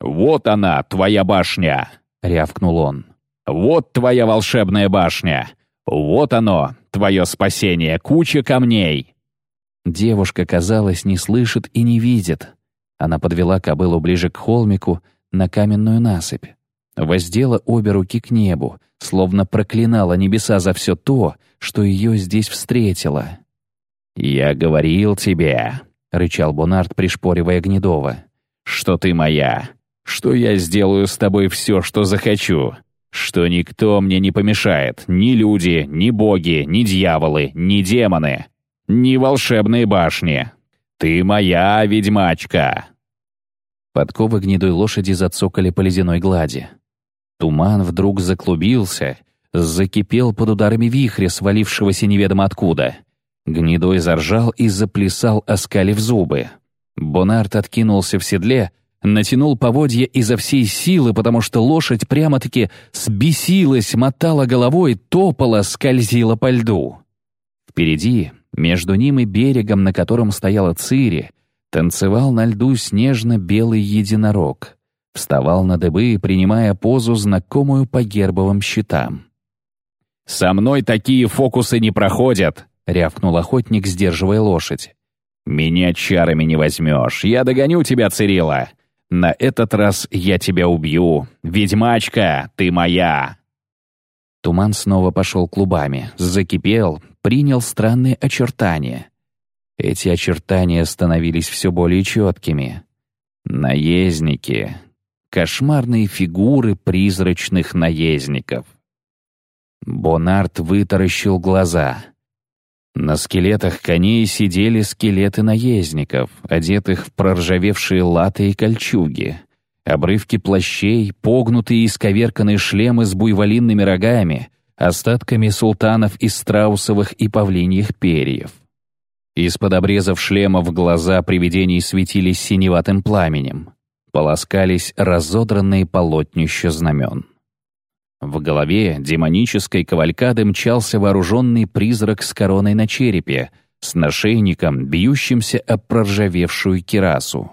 «Вот она, твоя башня!» — рявкнул он. Вот твоя волшебная башня! Вот оно, твое спасение, куча камней!» Девушка, казалось, не слышит и не видит. Она подвела кобылу ближе к холмику, на каменную насыпь. Воздела обе руки к небу, словно проклинала небеса за все то, что ее здесь встретило. «Я говорил тебе», — рычал Бонард, пришпоривая Гнедова, «что ты моя, что я сделаю с тобой все, что захочу, что никто мне не помешает, ни люди, ни боги, ни дьяволы, ни демоны, ни волшебные башни. Ты моя ведьмачка!» Подковы гнедой лошади зацокали по ледяной глади. Туман вдруг заклубился, закипел под ударами вихря, свалившегося неведомо откуда. Гнедой заржал и заплясал, оскалив зубы. Бонарт откинулся в седле, натянул поводья изо всей силы, потому что лошадь прямо-таки сбесилась, мотала головой, топала, скользила по льду. Впереди, между ним и берегом, на котором стояла Цири, танцевал на льду снежно-белый единорог. Вставал на дыбы, принимая позу, знакомую по гербовым щитам. «Со мной такие фокусы не проходят!» — рявкнул охотник, сдерживая лошадь. «Меня чарами не возьмешь. Я догоню тебя, Цирила. На этот раз я тебя убью. Ведьмачка, ты моя!» Туман снова пошел клубами, закипел, принял странные очертания. Эти очертания становились все более четкими. Наездники. Кошмарные фигуры призрачных наездников. Бонарт вытаращил глаза — на скелетах коней сидели скелеты наездников, одетых в проржавевшие латы и кольчуги. Обрывки плащей, погнутые и исковерканные шлемы с буйволинными рогами, остатками султанов из страусовых и павлиньих перьев. Из-под обрезов шлемов глаза привидений светились синеватым пламенем. Полоскались разодранные полотнища знамен. В голове демонической кавалькады мчался вооруженный призрак с короной на черепе, с нашейником, бьющимся об проржавевшую кирасу.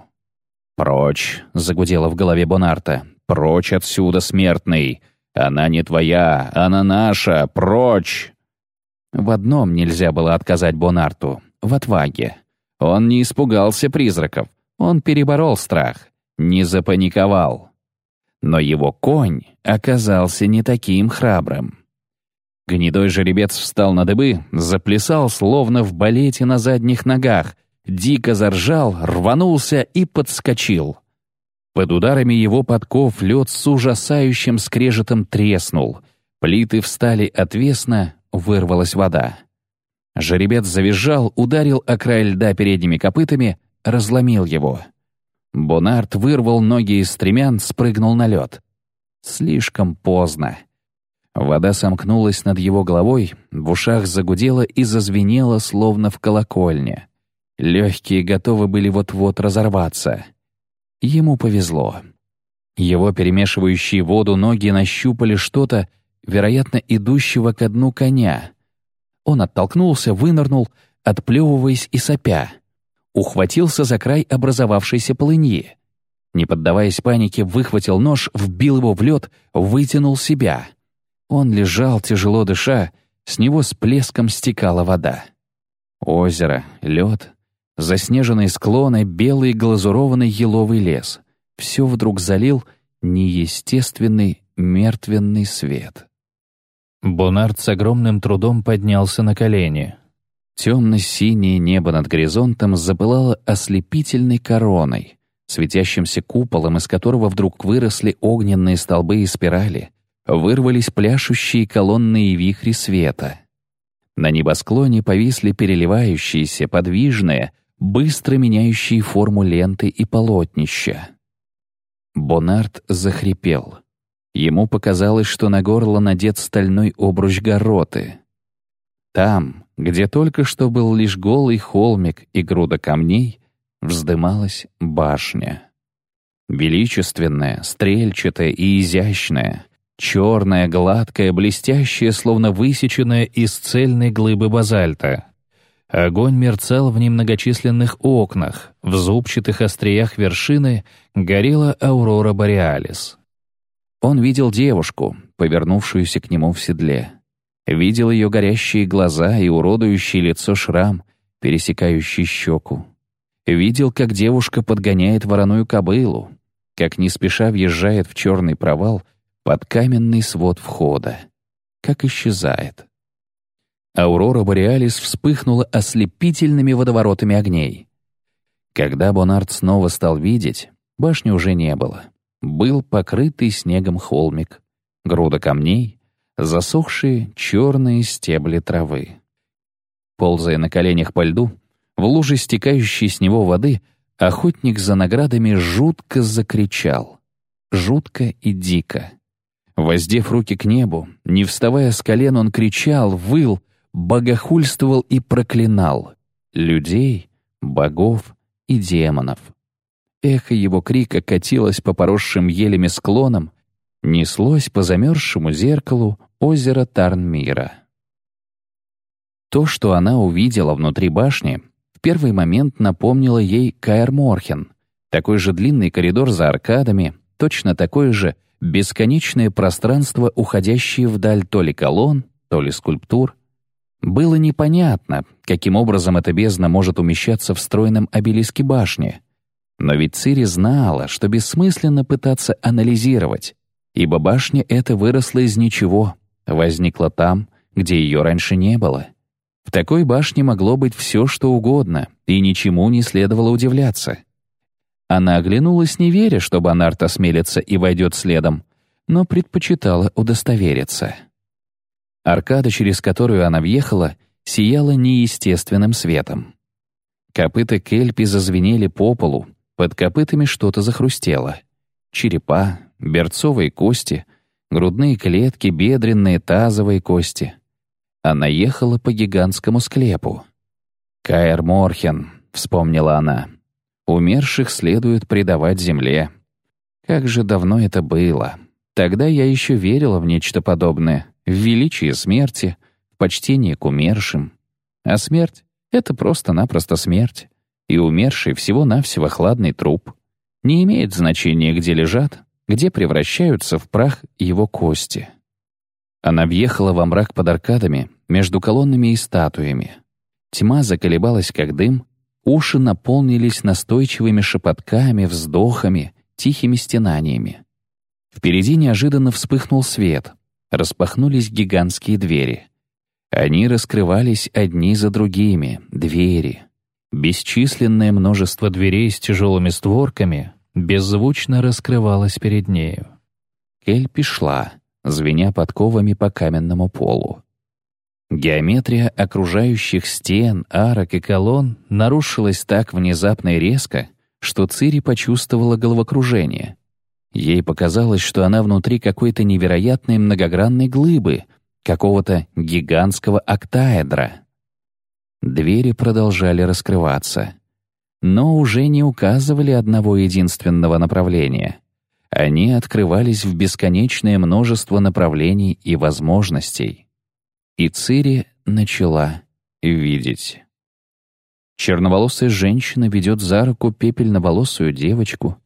«Прочь!» — загудело в голове Бонарта. «Прочь отсюда, смертный! Она не твоя, она наша! Прочь!» В одном нельзя было отказать Бонарту — в отваге. Он не испугался призраков, он переборол страх, не запаниковал. Но его конь оказался не таким храбрым. Гнедой жеребец встал на дыбы, заплясал, словно в балете на задних ногах, дико заржал, рванулся и подскочил. Под ударами его подков лед с ужасающим скрежетом треснул. Плиты встали отвесно, вырвалась вода. Жеребец завизжал, ударил о край льда передними копытами, разломил его — Бонарт вырвал ноги из стремян, спрыгнул на лед. Слишком поздно. Вода сомкнулась над его головой, в ушах загудела и зазвенела, словно в колокольне. Легкие готовы были вот-вот разорваться. Ему повезло. Его перемешивающие воду ноги нащупали что-то, вероятно, идущего ко дну коня. Он оттолкнулся, вынырнул, отплевываясь и сопя ухватился за край образовавшейся полыньи. Не поддаваясь панике, выхватил нож, вбил его в лед, вытянул себя. Он лежал, тяжело дыша, с него с плеском стекала вода. Озеро, лед, заснеженные склоны, белый глазурованный еловый лес. Все вдруг залил неестественный мертвенный свет. Бонард с огромным трудом поднялся на колени. Темно-синее небо над горизонтом запылало ослепительной короной, светящимся куполом, из которого вдруг выросли огненные столбы и спирали, вырвались пляшущие колонны вихри света. На небосклоне повисли переливающиеся, подвижные, быстро меняющие форму ленты и полотнища. Бонард захрипел. Ему показалось, что на горло надет стальной обруч гороты. Там, где только что был лишь голый холмик и груда камней, вздымалась башня. Величественная, стрельчатая и изящная, черная, гладкая, блестящая, словно высеченная из цельной глыбы базальта. Огонь мерцал в немногочисленных окнах, в зубчатых остриях вершины горела аурора бореалис. Он видел девушку, повернувшуюся к нему в седле. Видел ее горящие глаза и уродующее лицо шрам, пересекающий щеку. Видел, как девушка подгоняет вороную кобылу, как не спеша въезжает в черный провал под каменный свод входа, как исчезает. Аурора Бореалис вспыхнула ослепительными водоворотами огней. Когда Бонард снова стал видеть, башни уже не было. Был покрытый снегом холмик, груда камней, засохшие черные стебли травы. Ползая на коленях по льду, в луже стекающей с него воды, охотник за наградами жутко закричал. Жутко и дико. Воздев руки к небу, не вставая с колен, он кричал, выл, богохульствовал и проклинал людей, богов и демонов. Эхо его крика катилось по поросшим елями склонам, неслось по замерзшему зеркалу озера Тарнмира. То, что она увидела внутри башни, в первый момент напомнило ей Каэр Морхен, такой же длинный коридор за аркадами, точно такое же бесконечное пространство, уходящее вдаль то ли колонн, то ли скульптур — было непонятно, каким образом эта бездна может умещаться в стройном обелиске башни. Но ведь Цири знала, что бессмысленно пытаться анализировать, ибо башня эта выросла из ничего, возникла там, где ее раньше не было. В такой башне могло быть все, что угодно, и ничему не следовало удивляться. Она оглянулась, не веря, что Бонарт осмелится и войдет следом, но предпочитала удостовериться. Аркада, через которую она въехала, сияла неестественным светом. Копыта Кельпи зазвенели по полу, под копытами что-то захрустело. Черепа, берцовые кости, грудные клетки, бедренные, тазовые кости. Она ехала по гигантскому склепу. «Каэр Морхен», — вспомнила она, — «умерших следует предавать земле». Как же давно это было. Тогда я еще верила в нечто подобное в величии смерти, в почтении к умершим. А смерть — это просто-напросто смерть, и умерший всего-навсего хладный труп. Не имеет значения, где лежат, где превращаются в прах его кости. Она въехала во мрак под аркадами, между колоннами и статуями. Тьма заколебалась, как дым, уши наполнились настойчивыми шепотками, вздохами, тихими стенаниями. Впереди неожиданно вспыхнул свет — распахнулись гигантские двери. Они раскрывались одни за другими, двери. Бесчисленное множество дверей с тяжелыми створками беззвучно раскрывалось перед нею. Кельпи шла, звеня подковами по каменному полу. Геометрия окружающих стен, арок и колонн нарушилась так внезапно и резко, что Цири почувствовала головокружение — Ей показалось, что она внутри какой-то невероятной многогранной глыбы, какого-то гигантского октаэдра. Двери продолжали раскрываться, но уже не указывали одного единственного направления. Они открывались в бесконечное множество направлений и возможностей. И Цири начала видеть. Черноволосая женщина ведет за руку пепельноволосую девочку —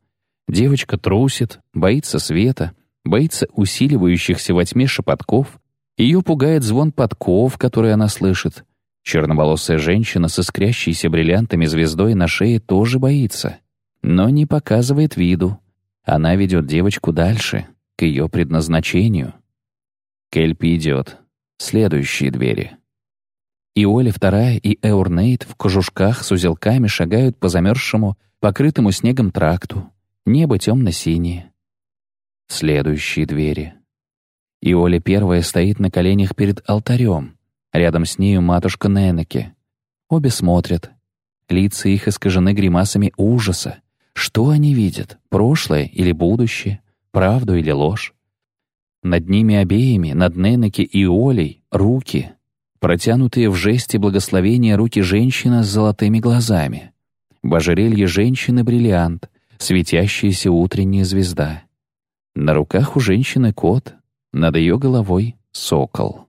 Девочка трусит, боится света, боится усиливающихся во тьме шепотков. Ее пугает звон подков, который она слышит. Черноволосая женщина со искрящейся бриллиантами звездой на шее тоже боится, но не показывает виду. Она ведет девочку дальше, к ее предназначению. Кельпи идет. Следующие двери. И Оля вторая, и Эурнейт в кожушках с узелками шагают по замерзшему, покрытому снегом тракту. Небо темно-синее. Следующие двери. И Оля первая стоит на коленях перед алтарем. Рядом с нею матушка Ненеке. Обе смотрят. Лица их искажены гримасами ужаса. Что они видят? Прошлое или будущее? Правду или ложь? Над ними обеими, над Ненеке и Олей, руки, протянутые в жесте благословения руки женщины с золотыми глазами. В ожерелье женщины бриллиант, светящаяся утренняя звезда. На руках у женщины кот, над ее головой — сокол.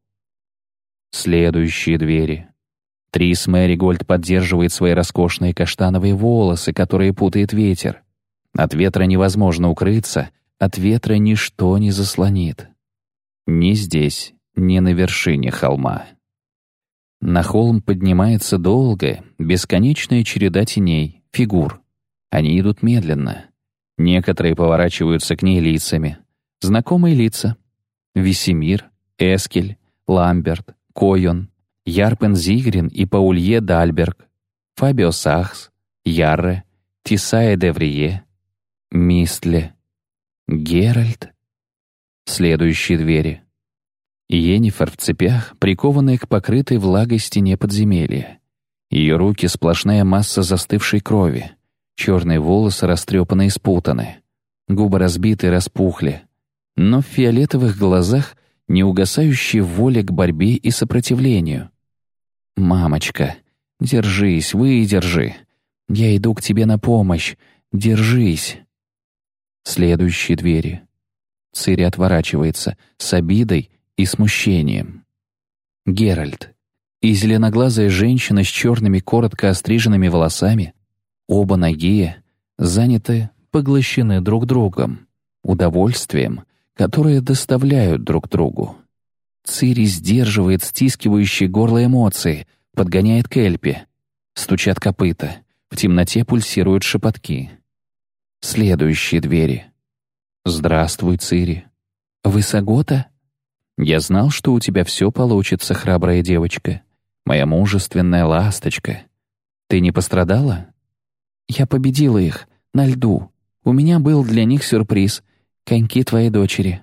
Следующие двери. Трис Мэригольд поддерживает свои роскошные каштановые волосы, которые путает ветер. От ветра невозможно укрыться, от ветра ничто не заслонит. Ни здесь, ни на вершине холма. На холм поднимается долгая, бесконечная череда теней, фигур. Они идут медленно. Некоторые поворачиваются к ней лицами. Знакомые лица. Весемир, Эскель, Ламберт, Койон, Ярпен Зигрин и Паулье Дальберг, Фабио Сахс, Ярре, Тисая Деврие, Мистле, Геральт. Следующие двери. Енифер в цепях, прикованная к покрытой влагой стене подземелья. Ее руки — сплошная масса застывшей крови. Черные волосы растрепаны и спутаны. Губы разбиты и распухли. Но в фиолетовых глазах неугасающая воля к борьбе и сопротивлению. «Мамочка, держись, выдержи. Я иду к тебе на помощь. Держись». Следующие двери. Цири отворачивается с обидой и смущением. Геральт и зеленоглазая женщина с черными коротко остриженными волосами, оба ноги, заняты, поглощены друг другом, удовольствием, которое доставляют друг другу. Цири сдерживает стискивающие горло эмоции, подгоняет Кельпи. Стучат копыта, в темноте пульсируют шепотки. Следующие двери. «Здравствуй, Цири. Вы Сагота?» Я знал, что у тебя все получится, храбрая девочка. Моя мужественная ласточка. Ты не пострадала? Я победила их, на льду. У меня был для них сюрприз. Коньки твоей дочери.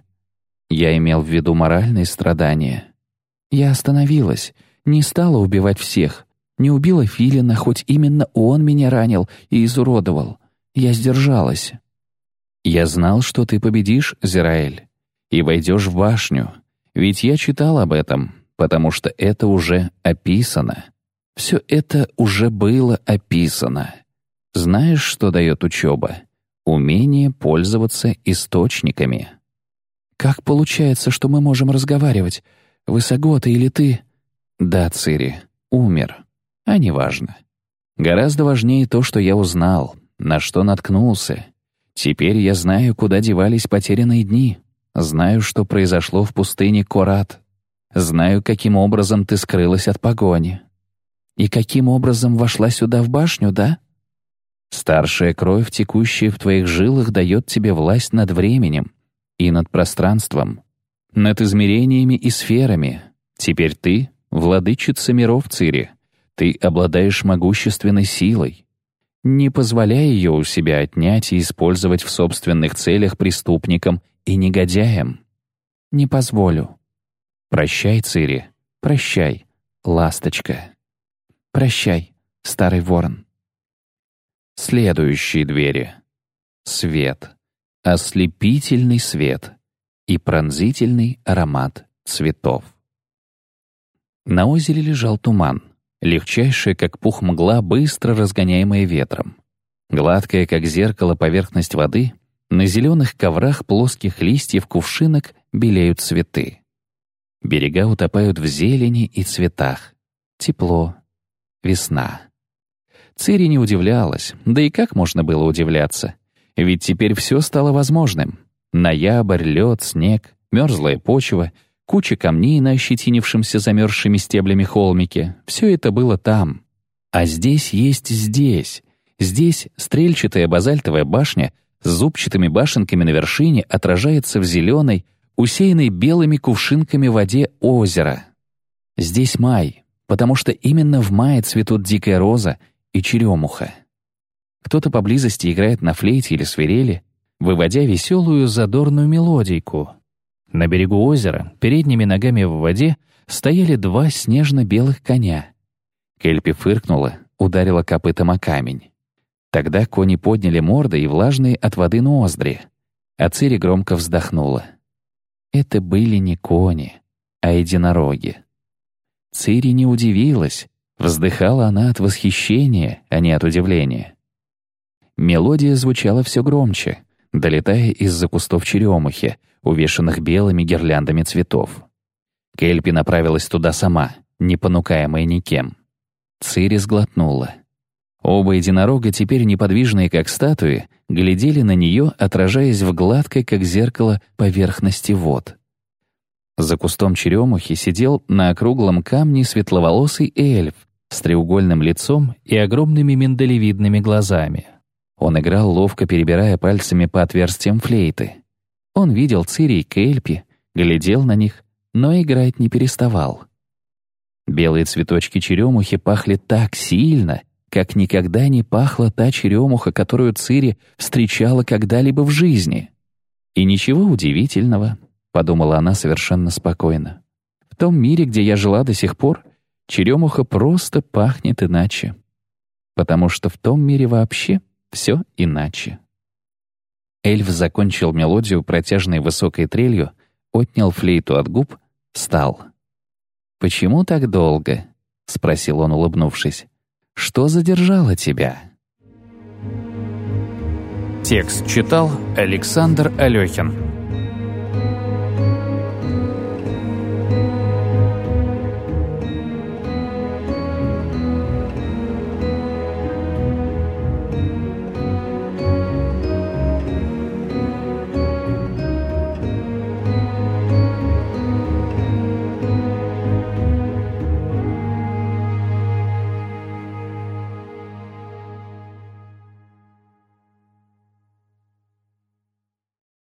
Я имел в виду моральные страдания. Я остановилась, не стала убивать всех. Не убила Филина, хоть именно он меня ранил и изуродовал. Я сдержалась. Я знал, что ты победишь, Зираэль, и войдешь в башню, ведь я читал об этом, потому что это уже описано. Все это уже было описано. Знаешь, что дает учеба? Умение пользоваться источниками. Как получается, что мы можем разговаривать? Высогота или ты? Да, Цири, умер. А неважно. Гораздо важнее то, что я узнал, на что наткнулся. Теперь я знаю, куда девались потерянные дни. Знаю, что произошло в пустыне Корат. Знаю, каким образом ты скрылась от погони. И каким образом вошла сюда в башню, да? Старшая кровь, текущая в твоих жилах, дает тебе власть над временем и над пространством, над измерениями и сферами. Теперь ты — владычица миров Цири. Ты обладаешь могущественной силой. Не позволяй ее у себя отнять и использовать в собственных целях преступникам и негодяем. Не позволю. Прощай, Цири, прощай, ласточка. Прощай, старый ворон. Следующие двери. Свет. Ослепительный свет и пронзительный аромат цветов. На озере лежал туман, легчайшая, как пух мгла, быстро разгоняемая ветром. Гладкая, как зеркало, поверхность воды на зеленых коврах плоских листьев кувшинок белеют цветы. Берега утопают в зелени и цветах. Тепло. Весна. Цири не удивлялась, да и как можно было удивляться? Ведь теперь все стало возможным. Ноябрь, лед, снег, мерзлая почва, куча камней на ощетинившемся замерзшими стеблями холмике — все это было там. А здесь есть здесь. Здесь стрельчатая базальтовая башня — с зубчатыми башенками на вершине отражается в зеленой, усеянной белыми кувшинками воде озера. Здесь май, потому что именно в мае цветут дикая роза и черемуха. Кто-то поблизости играет на флейте или свирели, выводя веселую задорную мелодийку. На берегу озера, передними ногами в воде, стояли два снежно-белых коня. Кельпи фыркнула, ударила копытом о камень. Тогда кони подняли морды и влажные от воды ноздри. А Цири громко вздохнула. Это были не кони, а единороги. Цири не удивилась. Вздыхала она от восхищения, а не от удивления. Мелодия звучала все громче, долетая из-за кустов черемухи, увешанных белыми гирляндами цветов. Кельпи направилась туда сама, не понукаемая никем. Цири сглотнула. Оба единорога, теперь неподвижные как статуи, глядели на нее, отражаясь в гладкой, как зеркало, поверхности вод. За кустом черемухи сидел на округлом камне светловолосый эльф с треугольным лицом и огромными миндалевидными глазами. Он играл, ловко перебирая пальцами по отверстиям флейты. Он видел Цири и Кельпи, глядел на них, но играть не переставал. Белые цветочки черемухи пахли так сильно, как никогда не пахла та черемуха, которую Цири встречала когда-либо в жизни. И ничего удивительного, подумала она совершенно спокойно. В том мире, где я жила до сих пор, черемуха просто пахнет иначе. Потому что в том мире вообще все иначе. Эльф закончил мелодию протяжной высокой трелью, отнял флейту от губ, встал. «Почему так долго?» — спросил он, улыбнувшись. «Что задержало тебя?» Текст читал Александр Алехин.